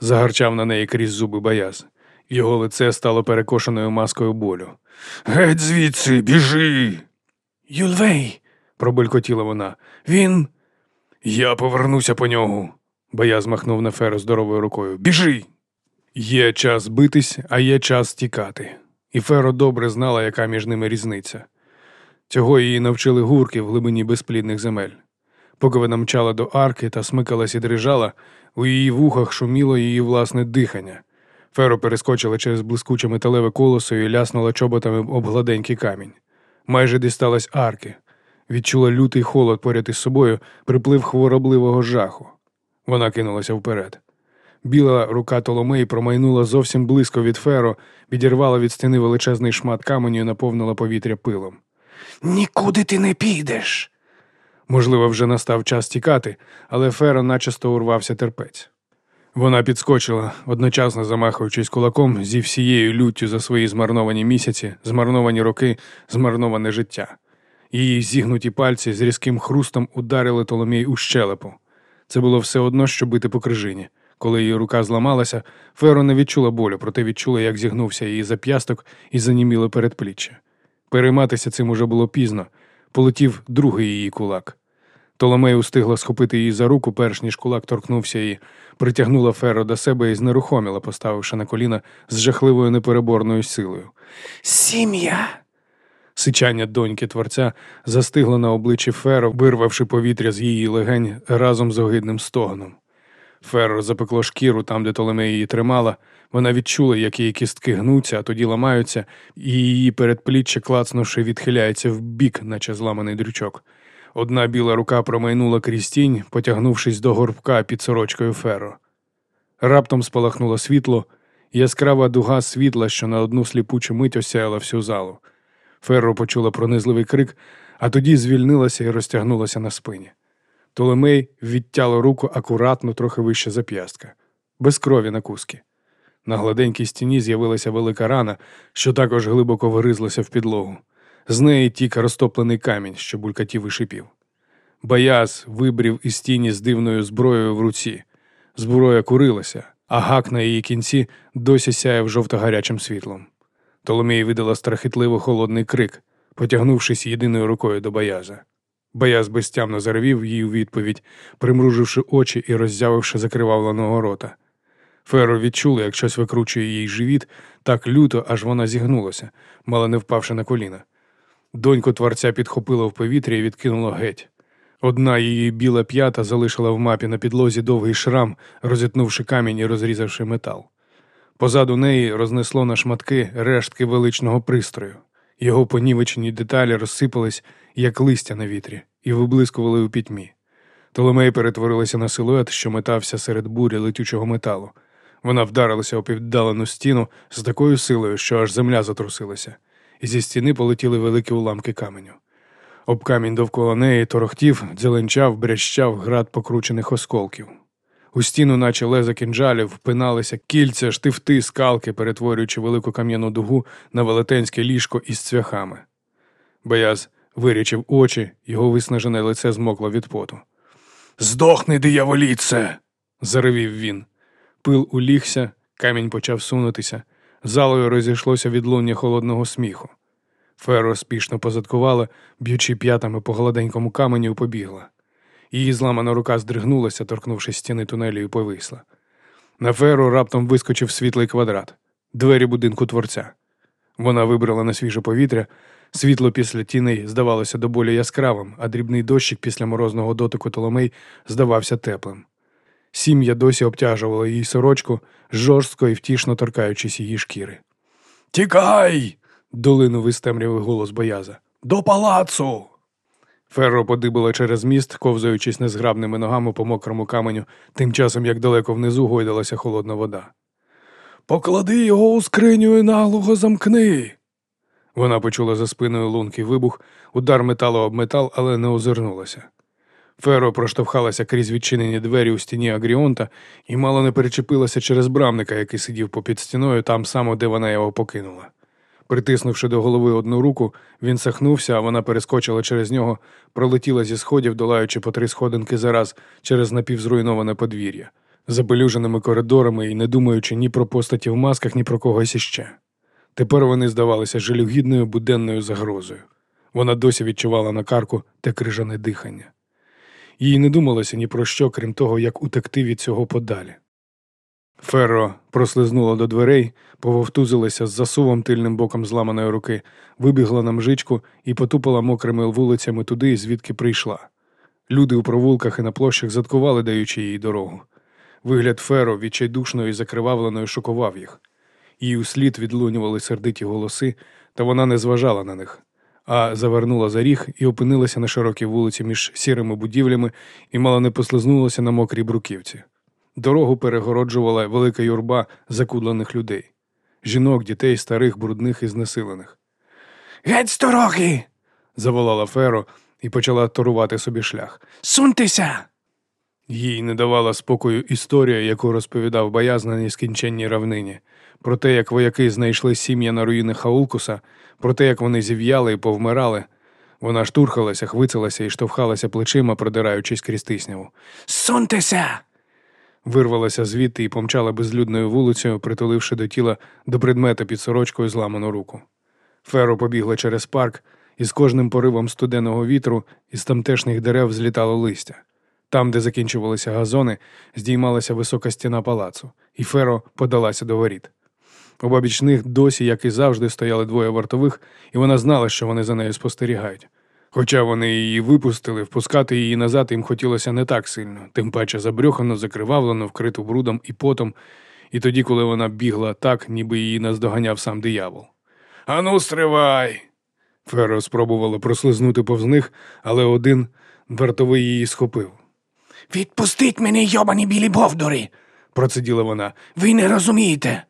загарчав на неї крізь зуби бояз. Його лице стало перекошеною маскою болю. Геть звідси, біжи. Юлвей, пробелькотіла вона. Він. Я повернуся по нього. Бояз махнув на Феро здоровою рукою. Біжи. Є час битись, а є час тікати. І Феро добре знала, яка між ними різниця. Цього її навчили гурки в глибині безплідних земель. Поки вона мчала до арки та смикалась і дрижала, у її вухах шуміло її власне дихання. Феро перескочила через блискуче металеве колесо і ляснула чоботами об гладенький камінь. Майже дісталась арки. Відчула лютий холод поряд із собою, приплив хворобливого жаху. Вона кинулася вперед. Біла рука Толомей промайнула зовсім близько від феро, відірвала від стіни величезний шмат каменю і наповнила повітря пилом. Нікуди ти не підеш. Можливо, вже настав час тікати, але Феро начисто урвався терпець. Вона підскочила, одночасно замахуючись кулаком зі всією люттю за свої змарновані місяці, змарновані роки, змарноване життя. Її зігнуті пальці з різким хрустом ударили Толомій у щелепу. Це було все одно, що бити по крижині. Коли її рука зламалася, Феро не відчула болю, проте відчула, як зігнувся її зап'ясток і заніміло передпліччя. Перейматися цим уже було пізно. Полетів другий її кулак. Толомей устигла схопити її за руку, перш ніж кулак торкнувся її, притягнула Феро до себе і знерухоміла, поставивши на коліна з жахливою непереборною силою. Сім'я. Сичання доньки творця застигло на обличчі Феро, вирвавши повітря з її легень разом з огидним стогоном. Ферро запекло шкіру там, де Толемей її тримала. Вона відчула, як її кістки гнуться, а тоді ламаються, і її передпліччя, клацнувши, відхиляється вбік, наче зламаний дрючок. Одна біла рука промайнула крізь тінь, потягнувшись до горбка під сорочкою Ферро. Раптом спалахнуло світло, яскрава дуга світла, що на одну сліпучу мить осяяла всю залу. Ферро почула пронизливий крик, а тоді звільнилася і розтягнулася на спині. Толемей відтяло руку акуратно, трохи вище зап'ястка, без крові на куски. На гладенькій стіні з'явилася велика рана, що також глибоко вгризлася в підлогу. З неї тік розтоплений камінь, що булькатів і шипів. Баяз вибрів із тіні з дивною зброєю в руці. Зброя курилася, а гак на її кінці досі сяяв жовто-гарячим світлом. Толомій видала страхітливо холодний крик, потягнувшись єдиною рукою до Баяза. Баяз безтямно заревів їй у відповідь, примруживши очі і роззявивши закривавленого рота. Феро відчула, як щось викручує їй живіт так люто, аж вона зігнулася, мало не впавши на коліна. Доньку творця підхопила в повітря і відкинула геть. Одна її біла п'ята залишила в мапі на підлозі довгий шрам, розітнувши камінь і розрізавши метал. Позаду неї рознесло на шматки рештки величного пристрою. Його понівечені деталі розсипались, як листя на вітрі, і виблискували у пітьмі. Толомей перетворилася на силует, що метався серед бурі летючого металу. Вона вдарилася у піддалену стіну з такою силою, що аж земля затрусилася, і зі стіни полетіли великі уламки каменю. Об камінь довкола неї торохтів, дзеленчав, брящав град покручених осколків. У стіну, наче леза кінжалів, впиналися кільця, штифти, скалки, перетворюючи велику кам'яну дугу на велетенське ліжко із цвяхами. Бояз вирічив очі, його виснажене лице змокло від поту. Здохни, дияволіце! заревів він. Пил улігся, камінь почав сунутися, залою розійшлося відлуння холодного сміху. Феро спішно позадкувала, б'ючи п'ятами по гладенькому каменю, побігла. Її зламана рука здригнулася, торкнувшись стіни тунелю, і повисла. На феру раптом вискочив світлий квадрат, двері будинку творця. Вона вибрала на свіже повітря. Світло після тіней здавалося до болі яскравим, а дрібний дощик після морозного дотику толомей здавався теплим. Сім'я досі обтяжувала її сорочку, жорстко і втішно торкаючись її шкіри. Тікай! долинув із темряви голос бояза. До палацу! Ферро подибила через міст, ковзаючись незграбними ногами по мокрому каменю, тим часом як далеко внизу гойдалася холодна вода. Поклади його у скриню і наглого замкни. Вона почула за спиною лункий вибух, удар металу об метал, але не озирнулася. Феро проштовхалася крізь відчинені двері у стіні Агріонта і мало не перечепилася через брамника, який сидів попід стіною там само, де вона його покинула. Притиснувши до голови одну руку, він сахнувся, а вона перескочила через нього, пролетіла зі сходів, долаючи по три сходинки за раз через напівзруйноване подвір'я, запелюженими коридорами і не думаючи ні про постаті в масках, ні про когось іще. Тепер вони здавалися жалюгідною буденною загрозою. Вона досі відчувала на карку те крижане дихання. Їй не думалося ні про що, крім того, як утекти від цього подалі. Ферро прослизнула до дверей, пововтузилася з засувом тильним боком зламаної руки, вибігла на мжичку і потупала мокрими вулицями туди, звідки прийшла. Люди у провулках і на площах заткували, даючи їй дорогу. Вигляд Феро відчайдушною і закривавленою шокував їх. Їй услід відлунювали сердиті голоси, та вона не зважала на них, а завернула за ріг і опинилася на широкій вулиці між сірими будівлями і мало не послизнулася на мокрій бруківці. Дорогу перегороджувала велика юрба закудлених людей жінок, дітей, старих, брудних і знесилених. Геть з дороги! заволала Феро, і почала торувати собі шлях. Суньтеся! Їй не давала спокою історія, яку розповідав Баяз на нескінченній равнині, про те, як вояки знайшли сім'я на руїни Хаулкуса, про те, як вони зів'яли і повмирали. Вона штурхалася, хвицалася і штовхалася плечима, продираючись крізь тисняву. Суньтеся! Вирвалася звідти і помчала безлюдною вулицею, притуливши до тіла до предмета під сорочкою зламану руку. Феро побігла через парк, і з кожним поривом студеного вітру із тамтешніх дерев злітало листя. Там, де закінчувалися газони, здіймалася висока стіна палацу, і Феро подалася до воріт. Обабіч них досі, як і завжди, стояли двоє вартових, і вона знала, що вони за нею спостерігають. Хоча вони її випустили, впускати її назад їм хотілося не так сильно, тим паче забрьохано, закривавлено, вкриту брудом і потом, і тоді, коли вона бігла так, ніби її наздоганяв сам диявол. Ану, стривай! Феро спробувала прослизнути повз них, але один вартовий її схопив. Відпустіть мене, йобані білі бовдури, проциділа вона. Ви не розумієте.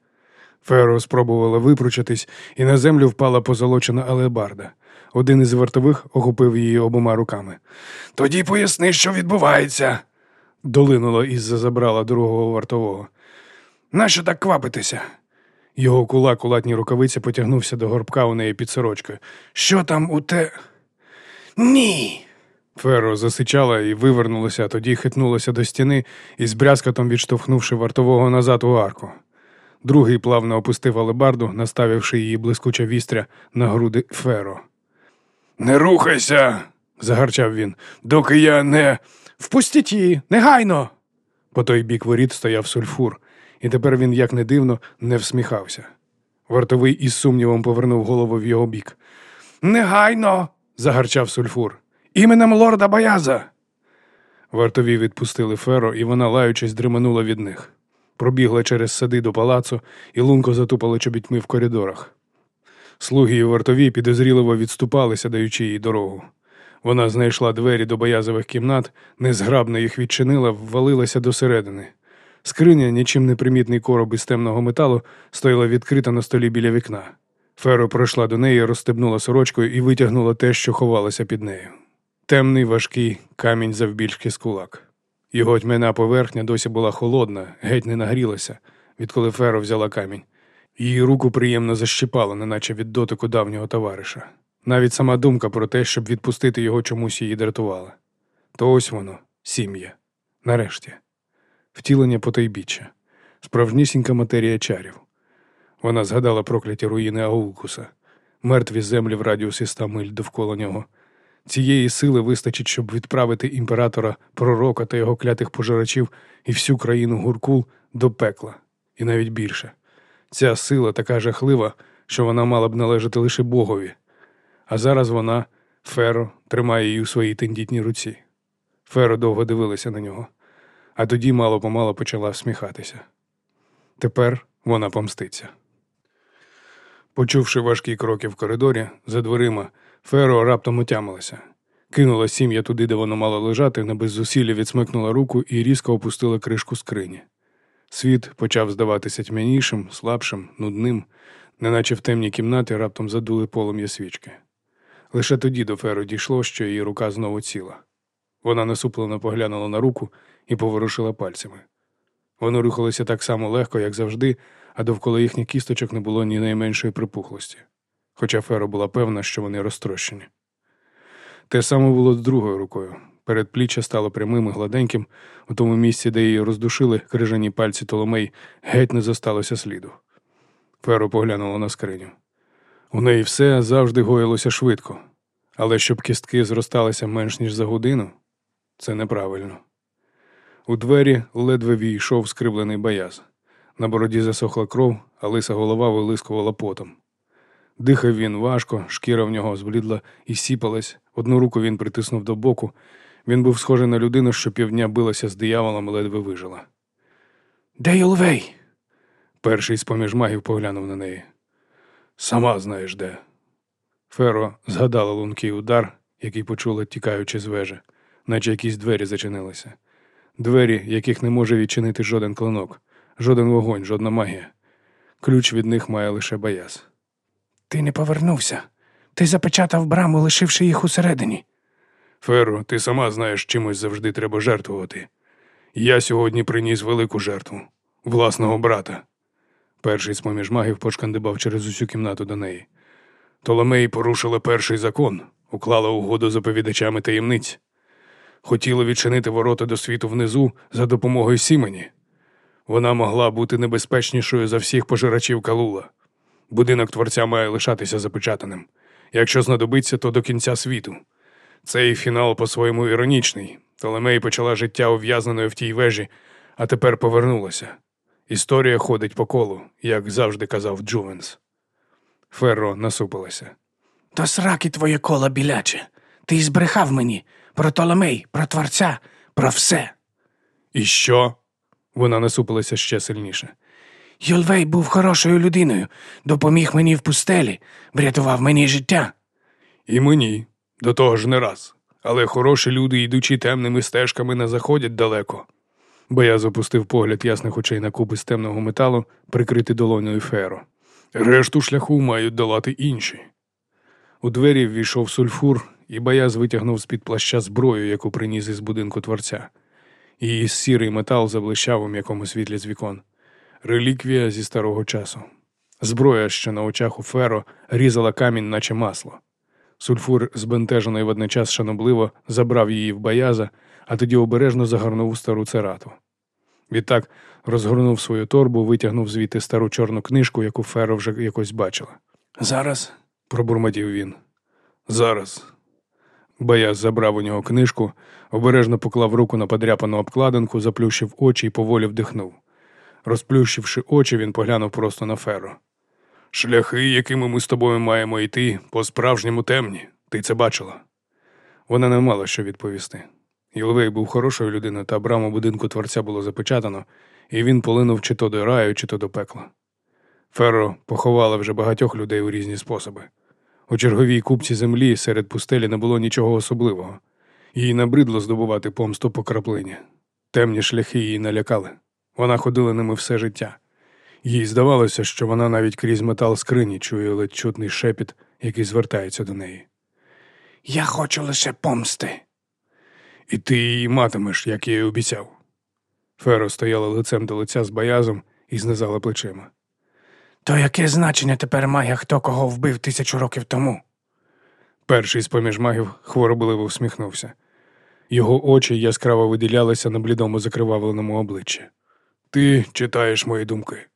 Феро спробувала випручатись, і на землю впала позолочена алебарда. Один із вартових охопив її обома руками. Тоді поясни, що відбувається, долинуло із-за забрала другого вартового. Нащо так квапитися? Його кулак у латній рукавиці потягнувся до горбка у неї під сорочкою. Що там у те? Ні. Феро засичала і вивернулася, тоді хитнулася до стіни і з брязкотом відштовхнувши вартового назад у арку. Другий плавно опустив алебарду, наставивши її блискуча вістря на груди Феро. Не рухайся, загарчав він, доки я не. Впустіть її, негайно. По той бік воріт стояв сульфур, і тепер він, як не дивно, не всміхався. Вартовий із сумнівом повернув голову в його бік. Негайно. загарчав сульфур. Іменем лорда Бояза. Вартові відпустили Феро, і вона, лаючись, дриманула від них. Пробігла через сади до палацу і лунко затупала чобітьми в коридорах. Слуги і вартові підозріливо відступалися, даючи їй дорогу. Вона знайшла двері до боязових кімнат, незграбно їх відчинила, ввалилася досередини. Скриня, нічим не примітний короб із темного металу, стояла відкрита на столі біля вікна. Феро пройшла до неї, розстебнула сорочкою і витягнула те, що ховалося під нею. Темний важкий камінь завбільшки з кулак. Його тьмяна поверхня досі була холодна, геть не нагрілася, відколи Феро взяла камінь. Її руку приємно защипало, неначе від дотику давнього товариша. Навіть сама думка про те, щоб відпустити його чомусь її дратувала. То ось воно, сім'я. Нарешті. Втілення потойбіччя. Справжнісінька матерія чарів. Вона згадала прокляті руїни Аулкуса, мертві землі в радіусі ста миль довкола нього. Цієї сили вистачить, щоб відправити імператора, пророка та його клятих пожирачів і всю країну Гуркул до пекла, і навіть більше. Ця сила така жахлива, що вона мала б належати лише Богові. А зараз вона, Феро, тримає її у своїй тендітній руці. Феро довго дивилася на нього, а тоді мало помало почала всміхатися. Тепер вона помститься. Почувши важкі кроки в коридорі, за дверима, Феро раптом отямилася. Кинула сім'я туди, де воно мало лежати, не без зусилля відсмикнула руку і різко опустила кришку скрині. Світ почав здаватися тьмянішим, слабшим, нудним, неначе в темній кімнаті раптом задули полум'я свічки. Лише тоді до Феро дійшло, що її рука знову ціла. Вона насуплено поглянула на руку і поворушила пальцями. Воно рухалося так само легко, як завжди, а довкола їхніх кісточок не було ні найменшої припухлості, хоча Феро була певна, що вони розтрощені. Те саме було з другою рукою. Передпліччя стало прямим і гладеньким, у тому місці, де її роздушили крижані пальці Толомей, геть не зосталося сліду. Феро поглянула на скриню. У неї все завжди гоїлося швидко, але щоб кістки зросталися менш ніж за годину, це неправильно. У двері ледве війшов скривлений бояз. На бороді засохла кров, а лиса голова вилискувала потом. Дихав він важко, шкіра в нього зблідла і сіпалась. Одну руку він притиснув до боку. Він був схожий на людину, що півдня билася з дияволом і ледве вижила. Де Юлвей? Перший з поміж магів поглянув на неї. Сама знаєш де. Феро згадала лункий удар, який почула, тікаючи з вежі, наче якісь двері зачинилися. Двері, яких не може відчинити жоден клинок, жоден вогонь, жодна магія. Ключ від них має лише бояз. Ти не повернувся. Ти запечатав браму, лишивши їх усередині.
Феро, ти сама знаєш, чимось завжди треба жертвувати. Я сьогодні приніс велику жертву власного брата. Перший з поміж магів пошкандибав через усю кімнату до неї. Толомей порушила перший закон, уклала угоду з оповідачами таємниць. Хотіла відчинити ворота до світу внизу за допомогою сімені. Вона могла бути небезпечнішою за всіх пожирачів Калула. Будинок творця має лишатися запечатаним. Якщо знадобиться, то до кінця світу. Цей фінал по-своєму іронічний. Толемей почала життя ув'язненою в тій вежі, а тепер повернулася. Історія ходить по колу, як завжди казав Джувенс. Ферро насупилася.
То сраки твоє коло біляче. Ти збрехав мені про Толомей, про творця, про все.
І що? Вона насупилася ще сильніше.
Юлвей був хорошою людиною, допоміг мені в пустелі, врятував мені життя.
І мені, до того ж не раз. Але хороші люди, йдучи темними стежками, не заходять далеко. Бо я запустив погляд ясних очей на куби з темного металу, прикритий долоною феро. Решту шляху мають долати інші. У двері ввійшов сульфур, і Баяз витягнув з-під плаща зброю, яку приніс із будинку творця. Її сірий метал заблищав у м'якому світлі з вікон. Реліквія зі старого часу. Зброя, що на очах у феро, різала камінь, наче масло. Сульфур, збентежено і водночас шанобливо, забрав її в баяза, а тоді обережно загорнув у стару церату. Відтак розгорнув свою торбу, витягнув звідти стару чорну книжку, яку Феро вже якось бачила.
Зараз
Пробурмотів він. Зараз. Баяз забрав у нього книжку, обережно поклав руку на подряпану обкладинку, заплющив очі і поволі вдихнув. Розплющивши очі, він поглянув просто на Феро. Шляхи, якими ми з тобою маємо йти, по-справжньому темні. Ти це бачила. Вона не мала що відповісти. Єлвей був хорошою людиною, та браму будинку творця було запечатано, і він полинув чи то до раю, чи то до пекла. Ферро поховала вже багатьох людей у різні способи. У черговій купці землі серед пустелі не було нічого особливого. Їй набридло здобувати помсту по краплині. Темні шляхи її налякали. Вона ходила ними все життя. Їй здавалося, що вона навіть крізь метал скрині чує ледь чутний шепіт, який звертається до неї.
я хочу лише помсти.
І ти її матимеш, як я й обіцяв. Феро стояла лицем до лиця з баязом і знизала плечима.
То яке значення тепер має хто кого вбив тисячу років тому?
Перший з поміж магів хворобливо всміхнувся. Його очі яскраво виділялися на блідому закривавленому обличчі. Ти читаєш мої думки.